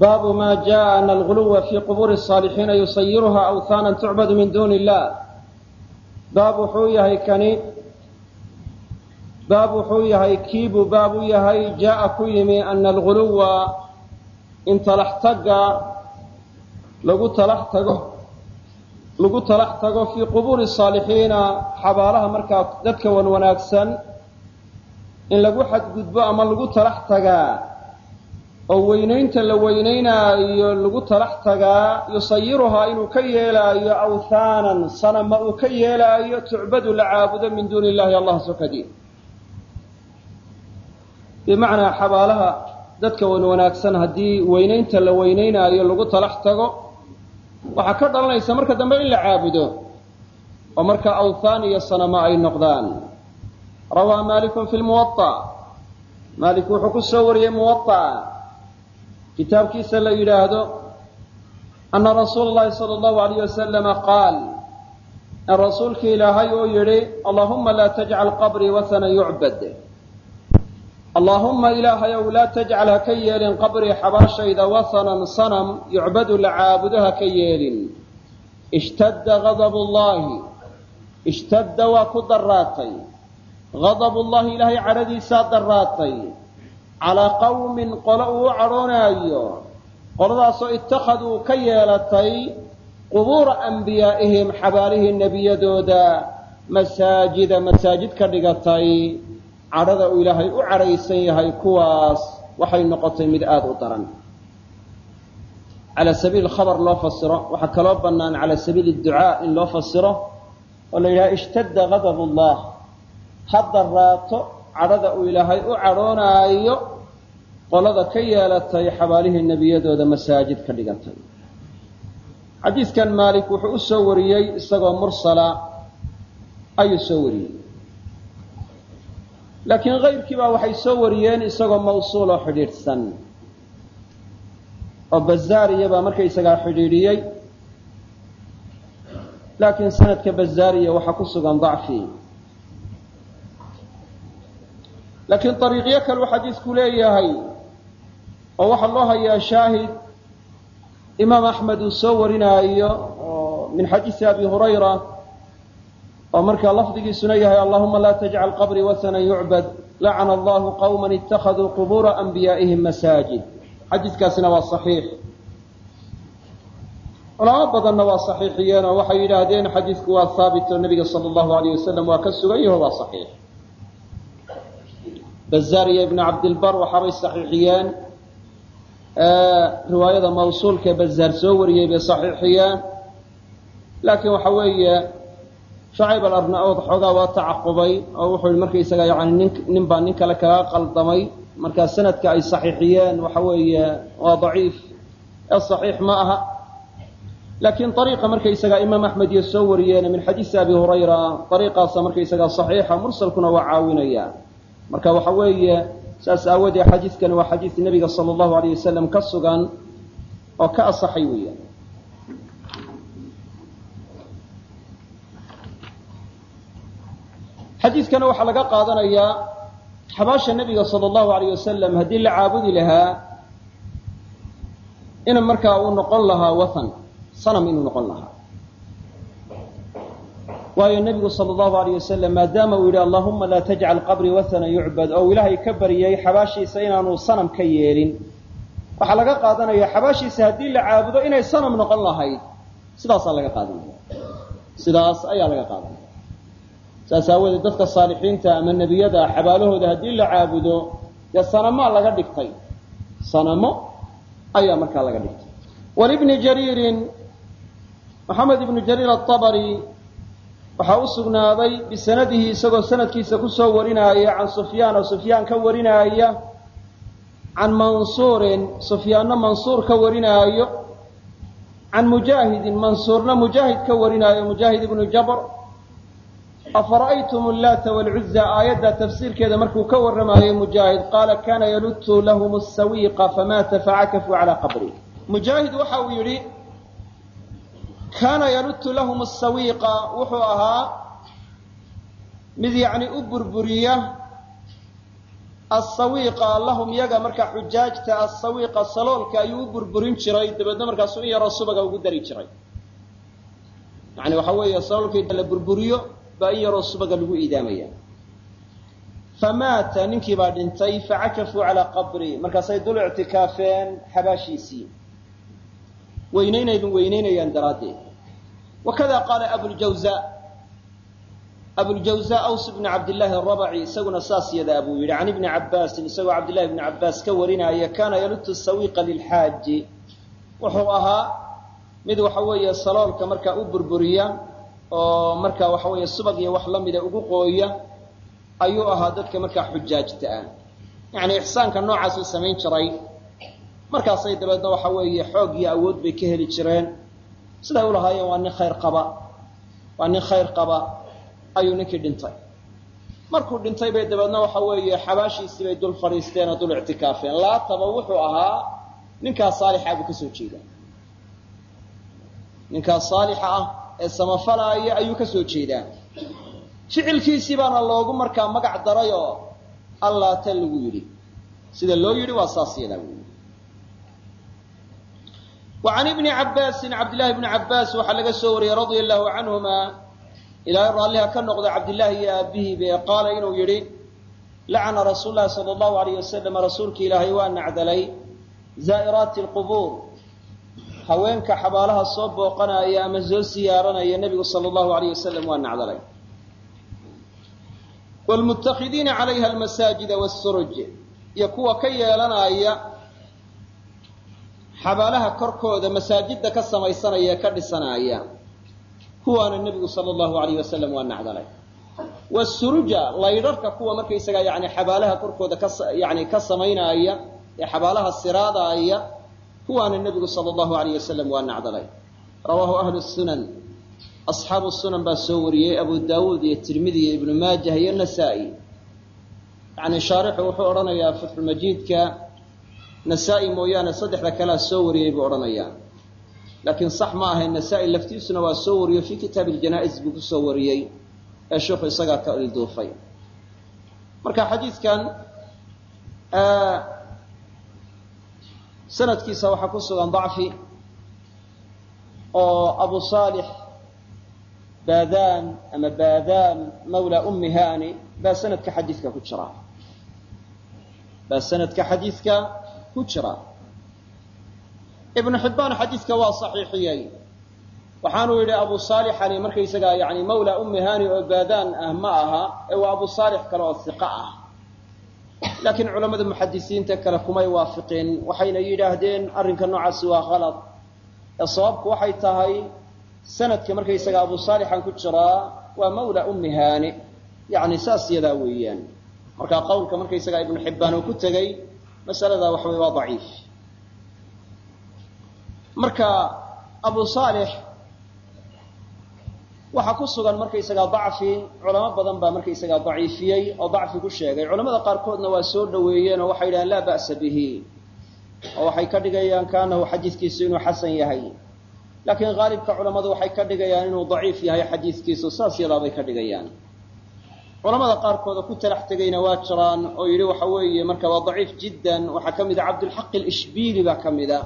baabu ma jaءa ana alguluwa fi quburi الصaalixiina yusayiruha awhaana tucbadu min duni illah baab wuxuu yahay kani baab wuxuu yahay kiibuu baab u yahay jaaa ku yimi ana alguluwa in talax tagga lagu talax tago lagu talax tago fii qubuuri saalixiina xabaalaha markaa dadka wan wanaagsan in lagu xadgudbo ama lagu talax tagaa oo weynaynta la weynaynaayo lagu talax tagaa yusayiruhaa inuu ka yeelaayo awthaanan sanama uu ka yeelaayo tucbadu la caabudo min duuni illahi allah sokadii bimacnaa xabaalaha dadka wan wanaagsan haddii weynaynta la weynaynaayo lagu talax tago waxaa ka dhalanaysa marka dambe in la caabudo oo marka awthaan iyo sanamo ay noqdaan. Rawaa malikun fi lmuwaطa maalik wuxuu ku soo wariyey muwaطa kitaabkiisa la yidhaahdo ana rasuula اllahi salى اllahu alayh wasalama qaal in rasuulki ilaahay uu yidhi allahuma laa tajcal qabrii wasana yucbad allaahumma ilaahayow laa tajcal ha ka yeelin qabrii xabaashayda wasanan sanam yucbadu la caabudo ha ka yeelin ishtadda gadabu llaahi ishtadda waa ku daraatay gadabu llahi ilaahay cadhadiisaa daraatay calaa qawmin qolo uu cadhoonaayo qoladaasoo ittakhaduu ka yeelatay qubuura anbiyaa'ihim xabaalihii nebiyadooda masaajida masaajid ka dhigatay. Cadhada uu ilaahay u cadhaysan yahay kuwaas waxay noqotay mid aada u daran. Cala sabiili khabar loo fasiro waxaa kaloo bannaan cala sabiili ducaa in loo fasiro oo la yidhaha ishtadda gadab ullah ha daraato cadhada uu ilaahay u cadhoonaayo qolada ka yeelatay xabaalihii nebiyadooda masaajid ka dhigatay xadiidkan maalik wuxuu u soo wariyey isagoo mursala ayuu soo wariyey. Laakiin kayrkii baa waxay soo wariyeen isagoo mawsuul oo xidhiidhsan oo bazaariya baa markaysagaa xidhiidhiyey. Laakiin sanadka bazaariya waxaa ku sugan dacfi laakiin ariiqyo kaleu xadiisku leeyahay oo waxaa loo hayaa shaahid imaam axmed uu soo warinaayo oo min xadiisi abi hurayra oo markaa lafdigiisuna yahay allahuma laa tajcal qabrii wasana yucbad lacana allahu qawma ittakhaduu qubuura anbiyaa'ihim masaajid. Xadiiskaasina waa saxiix. Culamo badanna waa saxiixiyeen oo waxay yidhaahdeen xadiidku waa haabit oo nebiga sala allahu alayh wasalam waa ka sugan yaho waa saxiix bazaar iyo ibnu cabdilbar waxaabay saxiixiyeen riwaayada mawsuulka bazaar soo wariyey bay saxiixiyeen laakiin waxa weeye shacayb alarna-ood xoogaa waa tacaqubay oo wuxuu yihi markaysaga yani nin nin baa nin kale kaga qaldamay markaa sanadka ay saxiixiyeen waxa weeye waa daciif. Ee saxiix ma aha. Laakiin ariiqa markaysaga imaam axmed iyo soo wariyeen min xadiisi abi hurayra ariiqaasa markaysaga saxiixa mursalkuna waa caawinaya marka waxa weeye saas aawoodee xadiidkani waa xadiis nebiga sala allahu alayh wasalam ka sugan oo ka asaxay weeyaan. Xadiidkana waxaa laga qaadanayaa xabaasha nebiga sala allahu alayh wasalam haddii la caabudi lahaa in markaa uu noqon lahaa wathan sanam inuu noqon lahaa waayo nebigu sala allahu alayh wasalam maadaama uu yidhi allahuma laa tajcal qabrii wathana yucbad oo ilaahay ka baryay xabaashiisa inaanu sanam ka yeelin. Waxaa laga qaadanaya xabaashiisa haddii la caabudo inay sanam noqon lahayd. Sidaasaa laga qaadanaya. Sidaas ayaa laga qaadanaya. Saas aawadeed dadka saalixiinta ama nebiyada xabaalahooda haddii la caabudo dee sanamaa laga dhigtay. Sanamo ayaa markaa laga dhigtay. Walibni jariirin maxamed ibnu jariir aabari waxaa u sugnaaday bisanadihi isagoo sanadkiisa ku soo warinaaya can sufyaan oo sufyaan ka warinaaya can mansuurin sufyaanna mansuur ka warinaayo. Can mujaahidin mansuurna mujaahid ka warinaayo mujaahid ibnu jabr. Afara'aytum allaata waalcuzza aayadda tafsiirkeeda markuu ka warramaayey mujaahid qaala kana yalutu lahum asawiiqa famaata facakafuu calaa qabri. Mujaahid waxa uu yidhi kaana yalutu lahum asawiiqa wuxuu ahaa mid yacni u burburiya asawiiqa lahum yaga markaa xujaajta asawiiqa saloolka ayuu u burburin jiray dabeedna markaasu in yaroo subaga ugu dari jiray. Yani waxa weeye saloolkii la burburiyo baa in yaroo subaga lagu iidaamaya. Famaata ninkii baa dhintay facakafuu calaa qabri markaasay dul ictikaafeen xabaashiisii weynaynaydu weynaynayaan daraaddeed wakada qaala abuljawza abuljawza aws bni cabdillaahi arabaci isaguna saas yadaa buu yidhi can ibni cabbaasin isagoo cabdillahi bni cabbaas ka warinaya kaana yalutu sawiiqa lilxaaji wuxuu ahaa mid waxa weeye saloolka markaa u burburiya oo markaa waxa weeye subag iyo wax la ugu qooya ayuu ahaa dadka markaa xujaajta ah yacni ixsaanka noocaasuu samayn jiray markaasay dabeedna waxa weeye xoog iyo awood bay ka heli jireen siday u lahaayeen waa nin khayr qaba. Waa nin khayr qaba. Ayuu ninkii dhintay. Markuu dhintay bay dabeedna waxa weeye xabaashiisii bay dul fadhiisteen oo dul ictikaafeen. Laataba wuxuu ahaa ninkaa saalixa buu ka soo jeedaa. Ninkaa saalixa ah ee samafalaaya ayuu ka soo jeedaa. Ficilkiisii baana loogu markaa magac daray oo allaata lagu yidhi. Sida loo yidhi waa saas yadaa wy an ibni cabaasin cabdillaahi bni cabaas waxaa laga soo wariyey radia allahu canhuma ilaahay raalliha ka noqda cabdillaahi iyo aabihiibe qaala inuu yidhi lacana rasuul lahi sala allahu alayh wasalam rasuulki ilaahay waa nacdalay zaa'iraati alqubuur haweenka xabaalaha soo booqanaya ama soo siyaaranaya nebigu sala allahu alayh wasalam waa nacdalay wlmutakidiina calayha almasaajida wasuruj iyo kuwa ka yeelanaya xabaalaha korkooda masaajidda ka samaysanaya ee ka dhisanaya kuwaana nebigu sala allahu alayh wasalam waa nacdalay. Wasuruja laydharhka kuwa markaysagaa yani xabaalaha korkooda ka yani ka samaynaya ee xabaalaha siraadaaya kuwaana nebigu sala allahu alayh wasalam waa nacdalay. Rawaahu ahlu sunan. Asxaabu sunan baa soo wariyey abu daawuud iyo tirmidi iyo ibnu maajah iyo nasaa-i. Shaarixu wuxuu odhanayaa fatxulmajiidka nasaa-i mooyaane saddexda kalea soo wariyey buu odhanayaa. Laakiin sax ma ahayn nasaa-i laftiisuna waa soo wariyo fii kitaabi iljanaa-is buu ku soo wariyey ee sheikhu isagaa ka ilduufay marka xadiidkan sanadkiisa waxaa ku sugan dacfi oo abu saalix baadaan ama baadaan mawla ummi hani baa sanadka xadiidka ku jira. Baa sanadka xadiidka ku jira. Ibnu xibbaan xadiidka waa saxiixiyey. Waxaanuu yidhi abu saalixani markaysagaa yani mawla ummi hani oo baadaan ah ma aha ee waa abu saalix kale oo hiqa ah. Laakiin culammada muxadisiinta kale kumay waafiqin waxayna yidhaahdeen arrinka noocaasi waa kalad ee sababku waxay tahay sanadka markaysaga abu saalixan ku jiraa waa mawla ummi hani yani saas yadaa weeyaan. Marka qowlka markaysaga ibnu xibbaan uu ku tegey masaladaa waxa wey waa daciif. Marka abu saalix waxaa ku sugan markaysagaa dacfi culamo badan baa markaysagaa daciifiyey oo dacfi ku sheegay. Culamada qaarkoodna waa soo dhoweeyeen oo waxay yidhahaan laa ba'sa bihi oo waxay ka dhigayaan kaanahu xadiidkiisu inuu xasan yahay. Laakiin haalibka culammadu waxay ka dhigayaan inuu daciif yahay xadiidkiisu saas yadaabay ka dhigayaan culamada qaarkooda ku talax tegayna waa jiraan oo yidhi waxa weeye marka waa daciif jiddan waxaa ka mid a cabdulxaq alishbiili baa ka mid a.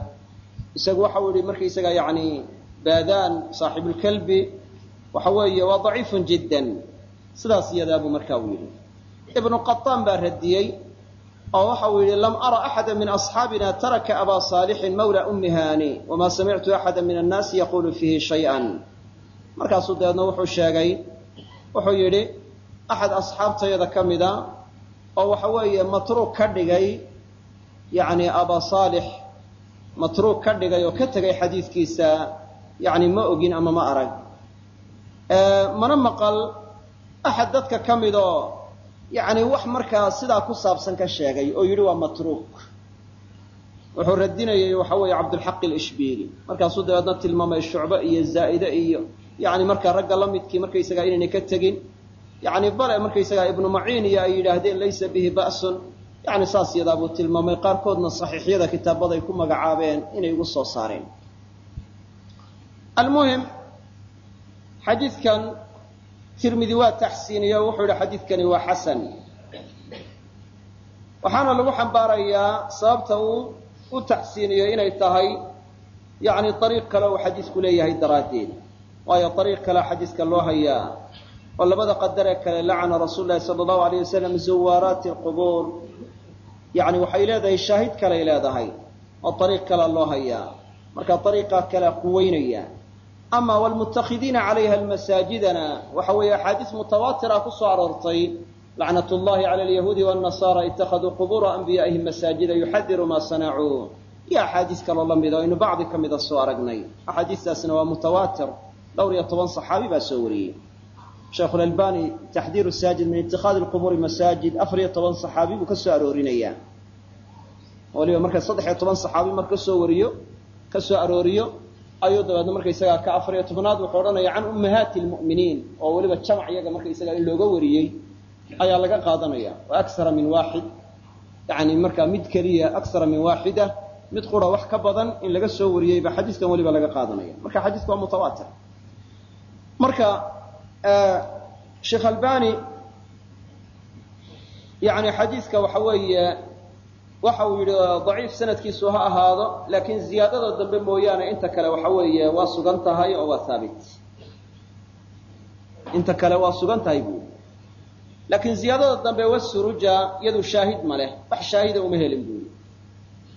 Isagu waxau yihi markaysaga yani baadaan saaxibulkalbi waxa weeye waa daciifun jiddan. Sidaas iyadaabuu markaa u yidhi. Ibnu qataan baa radiyey oo waxa uu yidhi lam ara axada min asxaabina taraka abaa saalixin mawla ummi haani wamaa samictu axada min annaasi yaqulu fiihi shay-an. Markaasuu dabeedna wuxuu sheegay wuxuu yidhi axad asxaabtayada ka mida oo waxa weeye matruuk ka dhigay yacni abaa saalix matruuk ka dhigay oo ka tegay xadiidkiisa yacni ma ogin ama ma arag mana maqal axad dadka ka mid oo yacni wax markaa sidaa ku saabsan ka sheegay oo yidhi waa matruuk wuxuu radinayay waxa weeye cabdulxaq alishbiili markaasuu dabeedna tilmaamay shucbe iyo zaa'ide iyo yacni markaa ragga la midkii markaysagaa inaynay ka tegin yacni bale markaysagaa ibnu maciin ay yidhaahdeen laysa bihi ba'sun. Yacni saas yadaa buu tilmaamay. Qaarkoodna saxiixyada kitaabaday ku magacaabeen inay ugu soo saareen. Almuhim xadiidkan tirmidi waa taxsiiniye o wuxuu yihi xadiidkani waa xasan. Waxaana lagu xambaarayaa sababta uu u taxsiiniyo inay tahay yacni ariiq kale uu xadiisku leeyahay daraaddeed. Waayo ariiq kale xadiiska loo hayaa oo labada qadaree kale lacana rasuul lahi sala allahu alayh wasalam zuwaaraati alqubuur yacni waxay leedahay shaahid kaley leedahay oo ariiq kale loo hayaa. Marka ariiqa kale quweynaya. Ama wlmutakhidiina calayha almasaajidana waxa weeye axaadiis mutawaatira ku soo aroortay lacnat llahi cala alyahuudi wاnnasaara ittakhaduu qubuura anbiyaa'ihim masaajida yuxadiru ma sanacuu. Iyo axaadiis kaloo la mida o aynu bacdi ka mida soo aragnay. Axaadiistaasna waa mutawaatir dhowr iyo toban saxaabi baa soo wariyey sheekhu lalbani taxdiiru saajid min itikhaadi lqubuuri masaajid afar iyo toban saxaabi buu ka soo aroorinayaa. Waliba marka saddex iyo toban saxaabi mar ka soo wariyo ka soo arooriyo ayuu dabeedna markaysagaa ka afar iyo tobnaad wuxuu odhanaya can ummahaati lmu'miniin oo weliba jamac iyaga markaysagaa in looga wariyey ayaa laga qaadanaya wa aksara min waaxid yani markaa mid keliya aksara min waaxida mid qura wax ka badan in laga soo wariyey xadiiskan weliba laga qaadanaya. Marka xadiiska waa mutawaatir. Marka sheekh albani yani xadiiska waxa weeye waxa uu yidhi daciif sanadkiisu ha ahaado laakiin ziyaadada dambe mooyaane inta kale waxa weeye waa sugan tahay oo waa haabit inta kale waa sugan tahay buu. Laakiin ziyaadada dambe wasuruja iyadu shaahid ma leh wax shaahida uma helin buu.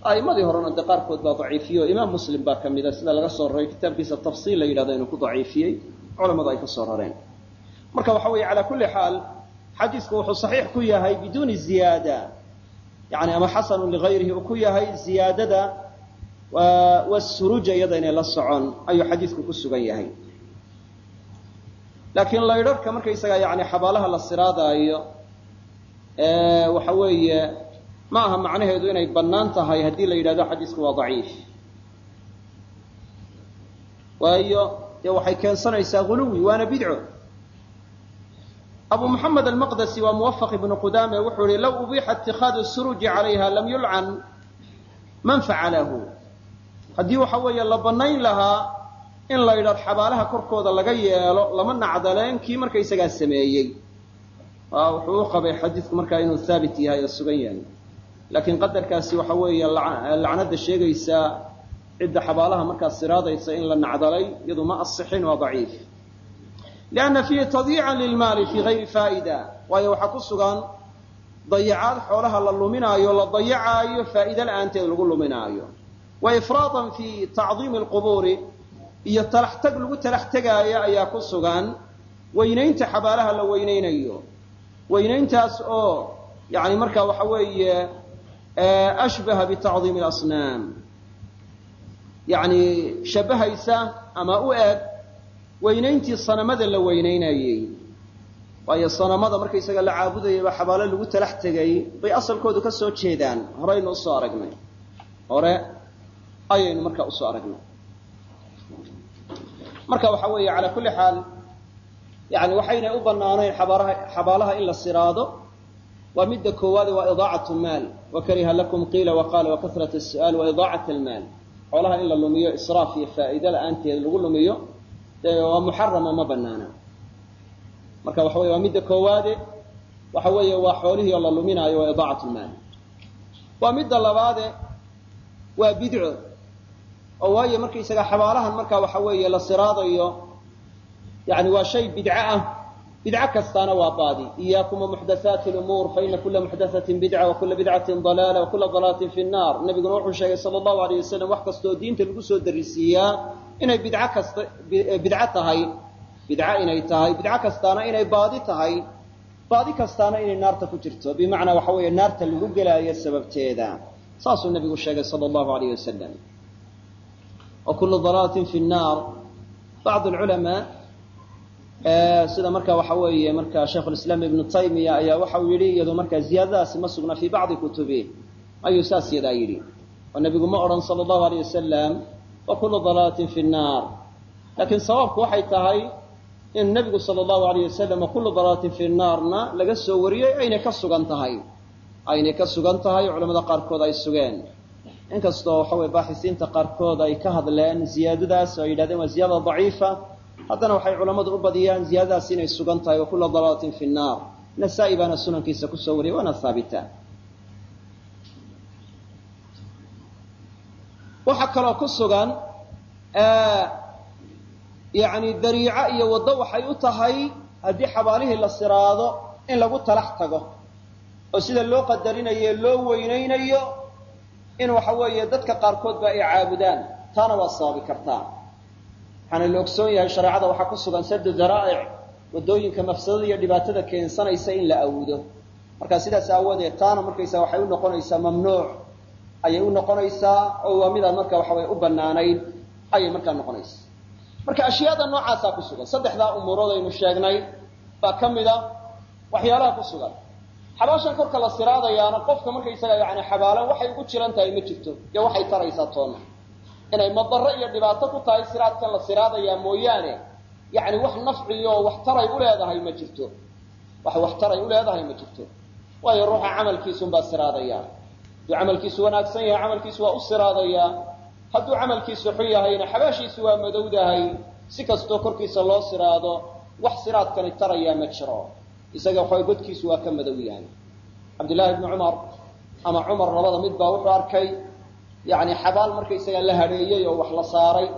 A'immadii horena de qaarkood baa daciifiyo imaam muslim baa ka mida sida laga soo raray kitaabkiisa tafsiil la yidhahdo inuu ku daciifiyey culamadu ay ka soo rareen marka waxa weeye calaa kulli xaal xadiisku wuxuu saxiix ku yahay biduuni ziyaada. Yani ama xasanu ligayrihi uu ku yahay ziyaadada wasuruja iyada inay la socon ayuu xadiisku ku sugan yahay. Laakiin laydharhka markaysagaa yani xabaalaha la siraadaayo waxa weeye ma aha macnaheedu inay bannaan tahay haddii la yidhahdo xadiisku waa daciif. Waayo dee waxay keensanaysaa guluwi waana bidco abu muxamed almaqdasi waa muwafaq ibnu qudaame wuxuu yihi low ubiixa itikaadu suruji calayha lam yulcan man facalahu haddii waxa weeye la bannayn lahaa in la ydhar xabaalaha korkooda laga yeelo lama nacdaleen kii markaysagaa sameeyey. Wuxuu u qabay xadiidku markaa inuu haabit yahay oo sugan yahay. Laakiin qadarkaasi waxa weeye lacnada sheegaysaa cidda xabaalaha markaa siraadaysa in la nacdalay iyadu ma asixin waa daciif lianna fiihi tadyiican lilmaali fii gayri faa'ida waayo waxaa ku sugan dayacaad xoolaha la luminaayo la dayacaayo faa'iide la'aanteed lagu luminaayo wa ifraadan fii tacdiimi alqubuuri iyo talax lagu talax ayaa ku sugan weynaynta xabaalaha la weynaynayo weynayntaas oo yani markaa waxa weeye ashbaha bitacdiimi alasnaam yani shabahaysa ama u eg weynayntii sanamada la weynaynayey. Waayo sanamada markaysaga la caabudayay baa xabaalo lagu talax tegay bay asalkoodu ka soo jeedaan. Horeynu u soo aragnay. Hore ayaynu markaa u soo aragnay. Marka waxa weeye calaa kulli xaal yani waxaynay u bannaanayn xabaalaha xabaalaha in la siraado waa midda koowaade waa idaacatu maal. Wakariha lakum qiila waqaala wakahrat su'aal wa idaacat almaal. Xoolaha in la lumiyo israaf iyo faa'iide la'aanteed lagu lumiyo waa muxarama ma banaana marka waxa weye waa midda koowaade. Waxa weeye waa xoolihii oo la luminaayo waa idaacat lmaal waa midda labaade waa bidco. Oo waayo markaysaga xabaalahan markaa waxa weeye la siraadayo yani waa shay bidco ah. Bidco kastaana waa baadi iyaakum wamuxdathaati lumuur faina kula muxdathatin bidca wakula bidcatin dalaala wakula dalaalatin fi nnar nabiguna wuxuu sheegay sala allahu alayh wasalam wax kastaoo diinta lagu soo darisiiyaa inay bidco kasta bidco tahay. Bidco inay tahay. Bidco kastaana inay baadi tahay. Baadi kastaana inay naarta ku jirto. Bimacnaa waxa weeye naarta lagu gelaayo sababteeda. Saasuu nabigu sheegay sala allahu alayh wasalam wa kulu dalaalatin fi nnaar. Bacd alculamaa sida marka waxa weeye marka sheikh lislaam ibnu taymiya ayaa waxau yidhi iyadoo markaa ziyaadadaasi ma sugna fii bacdi kutubi ayuu saas yadaa yidhi. Oo nebigu ma odhan sala allahu alayh wasalam wa kulu dalaalatin fi nnaar. Laakiin sababku waxay tahay in nebigu sala allahu alayh wasalam wa kullu dalaalatin fi nnaarna laga soo wariyey aynay ka sugan tahay. Aynay ka sugan tahay culamada qaarkood ay sugeen. Inkastoo waxa weye baaxisiinta qaarkood ay ka hadleen ziyaadadaas oo ay yidhahdeen waa ziyaada daciifa. Haddana waxay culammadu u badiyaan ziyaadadaas inay sugan tahay wa kula dalaalatin fi nnaar. Nasaa-i baana sunankiisa ku soo wariyay waana haabita waxaa kaloo ku sugan yani dariico iyo waddo waxay u tahay haddii xabaalihii la siraado in lagu talax tago oo sida loo qadarinayo loo weynaynayo in waxa weeye dadka qaarkoodba ay caabudaan taana waa sababi kartaa. Waxaana la ogsoon yahay shareecada waxaa ku sugan sadu daraa'ic waddooyinka mafsadada iyo dhibaatada keensanaysa in la awudo marka sidaas aawadeed taana markaysaa waxay u noqonaysaa mamnuuc ayay u noqonaysaa oo waa midaan marka waxa weye u banaanayd ayay markaa noqonaysa marka ashyaada noocaasaa ku sugan saddexdaa umuurood aynu sheegnay baa ka mid a waxyaalaha ku sugan. Xabaashan korka la siraadayaana qofka markaysaga yani xabaalan waxay ugu jiran tahay ma jirto dee waxay taraysaa toonna inay madaro iyo dhibaato ku tahay siraadkan la siraadayaa mooyaane yani wax nafciyo wax taray u leedahay ma jirto. Wax wax taray leedahay ma jirto. Waayo ruuxa camalkiisunbaa siraadaya hadduu camalkiisu wanaagsan yahay camalkiisu waa u siraadayaa hadduu camalkiisu xun yahayna xabaashiisu waa madowdahay si kastoo korkiisa loo siraado wax siraadkani tarayaa ma jiro. Isaga waxaway godkiisu waa ka madow yahay. Cabdillaahi bni cumar ama cumar labada mid baa wuxuu arkay yani xabaal markaysaga la hadheeyey oo wax la saaray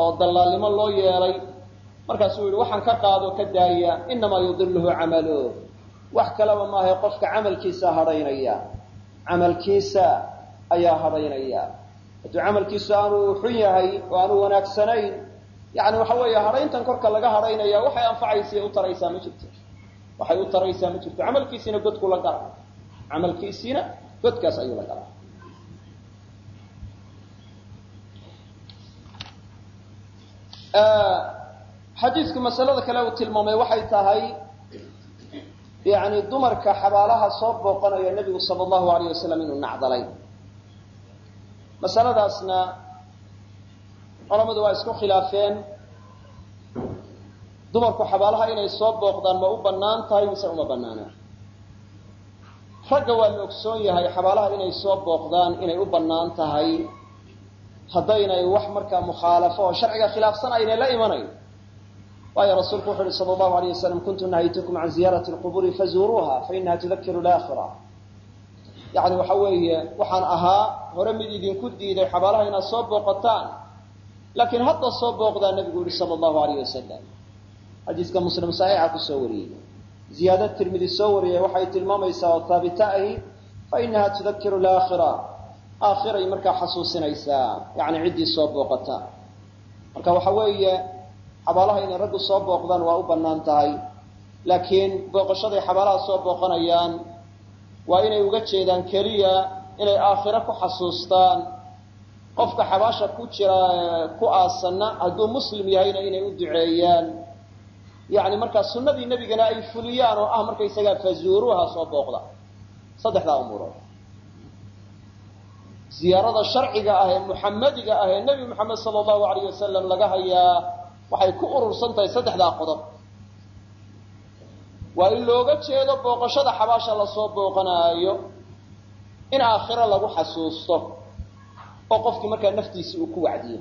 oo dallaalnimo loo yeelay. Markaasuu yihi waxaan ka qaado ka daaya inamaa yudiluhu camaluh wax kalaba maahae qofka camalkiisa hadhaynaya camalkiisa ayaa hadhaynaya hadduu camalkiisu aanu xun yahay oo aanu wanaagsanayn yani waxa weeye hadhayntan korka laga hadhaynaya waxay anfacaysa u taraysaa ma jirto. Waxay u taraysaa ma jirto. Camalkiisiina godku la gala camalkiisiina godkaas ayuu la galaa xadiidku masalada kale uu tilmaamay waxay tahay yani dumarka xabaalaha soo booqanaya nebigu sala allahu alayh wasalam inuu nacdalay. Masaladaasna culamadu waa isku khilaafeen. Dumarku xabaalaha inay soo booqdaan ma u bannaan tahay mise uma bannaana? Ragga waa la ogsoon yahay xabaalaha inay soo booqdaan inay u bannaan tahay. Haddaynay wax markaa mukhaalafo oo sharciga khilaafsan aynay la imanayn waayo rasuulku wuxu uhi sala allahu alayh wasalam kuntu nahaytukum can ziyaarati lqubuuri fazuuruuha fainaha tudakiru laakhira yani waxa weeye waxaan ahaa hore mid idinku diiday xabaalaha inaad soo booqataan laakiin hadda soo booqdaa nebigu yihi sala allahu alayh wasalam xadiiska muslim saxiixa ku soo wariyey. Ziyaada tirmidi soo wariyay waxay tilmaamaysaa oo taabita ahi fainaha tudakiru laakhira aakhiray markaa xasuusinaysaa yani ciddii soo booqata marka waxa weeye xabaalaha inay raggu soo booqdaan waa u bannaan tahay. Laakiin booqashaday xabaalaha soo booqanayaan waa inay uga jeedaan keliya inay aakhiro ku xasuustaan. Qofka xabaasha ku jira ku aasanna hadduu muslim yahayna inay u duceeyaan. Yani markaa sunnadii nebigana ay fuliyaan oo ah markaysagaa fazuuruha soo booqda. Saddexdaa umuurood ziyaarada sharciga ah ee muxamadiga ah ee nebi moxamed sala allahu alayh wasalam laga hayaa waxay ku urursan tahay saddexdaa qodob. Waa in looga jeedo booqashada xabaasha la soo booqanaayo in aakhiro lagu xasuusto oo qofkii markaa naftiisii uu ku wacdiyo.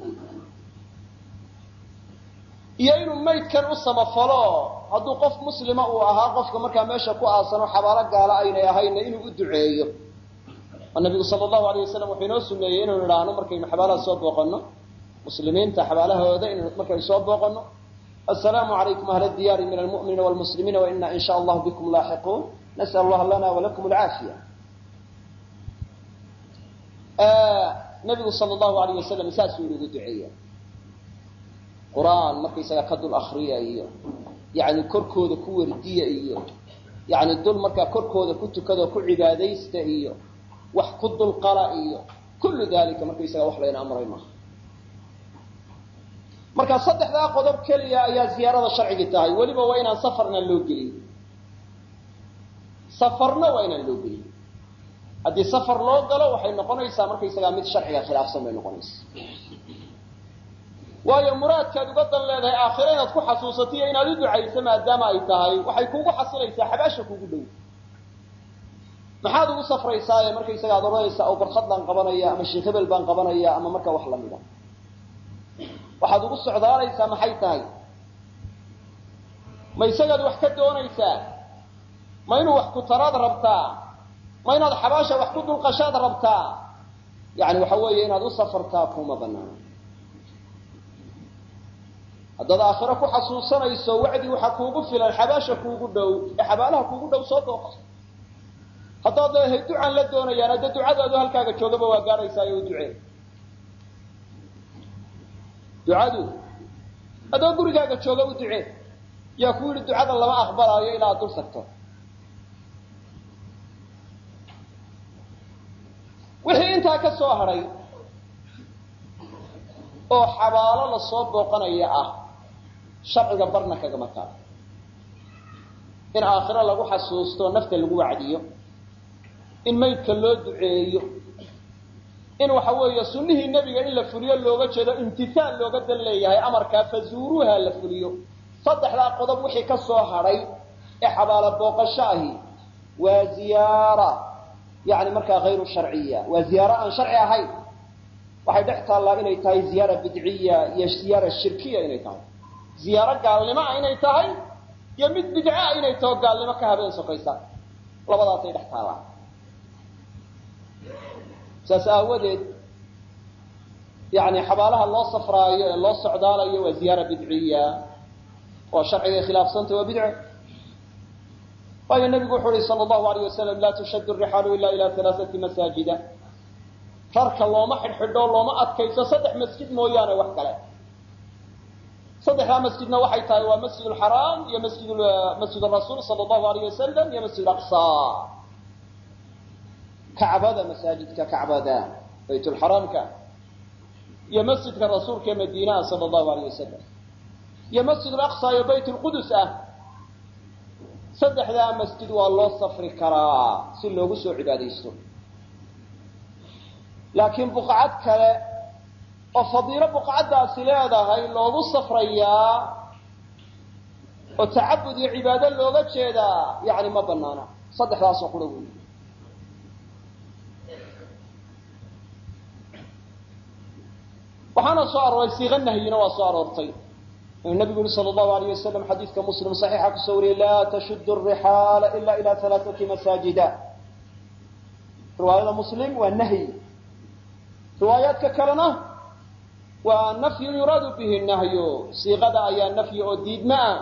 Iyo inuu maydkan u samafalo hadduu qof muslima uu ahaa qofka markaa meesha ku aasano xabaalo gaala aynay ahayna inuu u duceeyo. Oo nabigu sala allahu alayh wasalam wuxuu inoo suneeyey inuu idhaahno markaynu xabaalaha soo booqanno muslimiinta xabaalahooda inu markaynu soo booqanno asalaamu calaykum ahla diyaari min almu'miniina wlmuslimiina waina in sha allahu bikum laaxiquun. Nas'al allaha lana walakum alcaafiya nabigu sal allahu alayh wasalam saasuu inugu duceeya qur'aan markaysaga ka dul akriya iyo yani korkooda ku werdiya iyo yani dul markaa korkooda ku tukada ku cibaadaysta iyo wax ku dulqala iyo kullu dalika markaysaga wax layna amray maaha marka saddexdaa qodob keliya ayaa ziyaarada sharcigi tahay. Weliba waa inaan safarna loo gelin. Safarna waa inaan loo gelin. Haddii safar loo galo waxay noqonaysaa markaysagaa mid sharciga khilaafsan bay noqonaysaa. Waayo muraadkaad uga dan leedahay aakhiro inaad ku xasuusatiyo inaad u ducayso maadaama ay tahay waxay kuugu xasilaysaa xabaasha kuugu dhow. Maxaad ugu safraysaa ee markaysaga ad odhanaysaa oo barkhad baan qabanaya ama sheekh hebel baan qabanaya ama markaa wax lamida waxaad ugu socdaalaysaa maxay tahay? Ma isagaad wax ka doonaysaa? Ma inuu wax ku taraad rabtaa? Ma inaad xabaasha wax ku dulqashaad rabtaa? Yani waxa weeye inaad u safartaa kuma banaana haddaad aakhiro ku xasuusanayso wacdi waxaa kuugu filan xabaasha kuugu dhow ee xabaalaha kuugu dhow soo dooqa haddaad leedahay ducaan la doonayaan hadda ducadaadu halkaaga joogaba waa gaadhaysaa u ducee ducadu. Adoo gurigaaga jooga u ducee. Yaa ku yidhi ducada lama aqbalaayo ilaa dul tagto wixii intaa ka soo hadhay oo xabaalo la soo booqanaya ah sharciga barna kagama taalo in aakhiro lagu xasuusto nafta lagu wacdiyo. In maydka loo duceeyo in waxa weeye sunnihii nebiga in la fuliyo looga jeedo imtihaal looga dan leeyahay amarkaa fazuuruuha la fuliyo. Saddexdaa qodob wixii ka soo hadhay ee xabaalo booqasho ahi waa ziyaara yani markaa hayru sharciya waa ziyaaro aan sharci ahayn. Waxay dhex taallaa inay tahay ziyaara bidciya iyo ziyaara shirkiya inay tahay. Ziyaaro gaalnimoa inay tahay iyo mid bidcaa inay taho gaalnimo ka habeen sokaysa. Labadaasay dhex taallaa saas aawadeed yani xabaalaha loo safraayo ee loo socdaalayo waa ziyaara bidciya. Oo sharcigay khilaafsanta waa bidco waayo nabigu wuxu uhi sal allahu alayh wasalam laa tushaddu rixaalu ila ila alaaati masaajida. Rarka looma xidhxidho looma adkayso saddex masjid mooyaane wax kale. Saddexdaa masjidna waxay tahay waa masjid lxaraam iyo masjid masjid rasuul sala allahu alayh wasalam iyo masjid aqsa kacbada masaajidka kacbada baytulxaraamka iyo masjidka rasuulka ee madiinaha sala allahu alayh wasalam iyo masjid alaqsa iyo bayt ah. Saddexdaa masjid waa loo safri karaa si loogu soo cibaadaysto. Laakiin buqcad kale oo fadiilo buqcaddaasi leedahay loogu safrayaa oo tacabud iyo cibaado looga jeedaa yani ma banaana saddexdaasoo qura wey waxaana soo arooray siiqa nahyina waa soo aroortay. Inuu nabigu yihi sal allahu alayh wasalam xadiidka muslim saxiixa ku soo wariyey laa tashudu rixaala ila ila alaaati masaajida. Riwaayada muslim waa nahyi. Riwaayaadka kalena waa nafyun yuraadu bihi nahyu. Siiqada ayaa nafyi oo diidma ah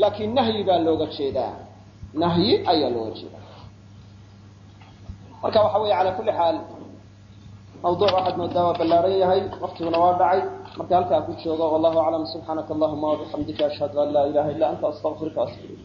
laakiin nahyi baa looga jeedaa. Nahyi ayaa looga jeedaa. Marka waxa weeye cala kulli xaal mawduuc waxaad moodaa ballaaran yahay waktiguna waa dhacay. Marka halkaa ku joogo wallahu aclam subxaanaka allahuma wabixamdika ashhadu an laa ilaha illa anta astaqfiruka astaqir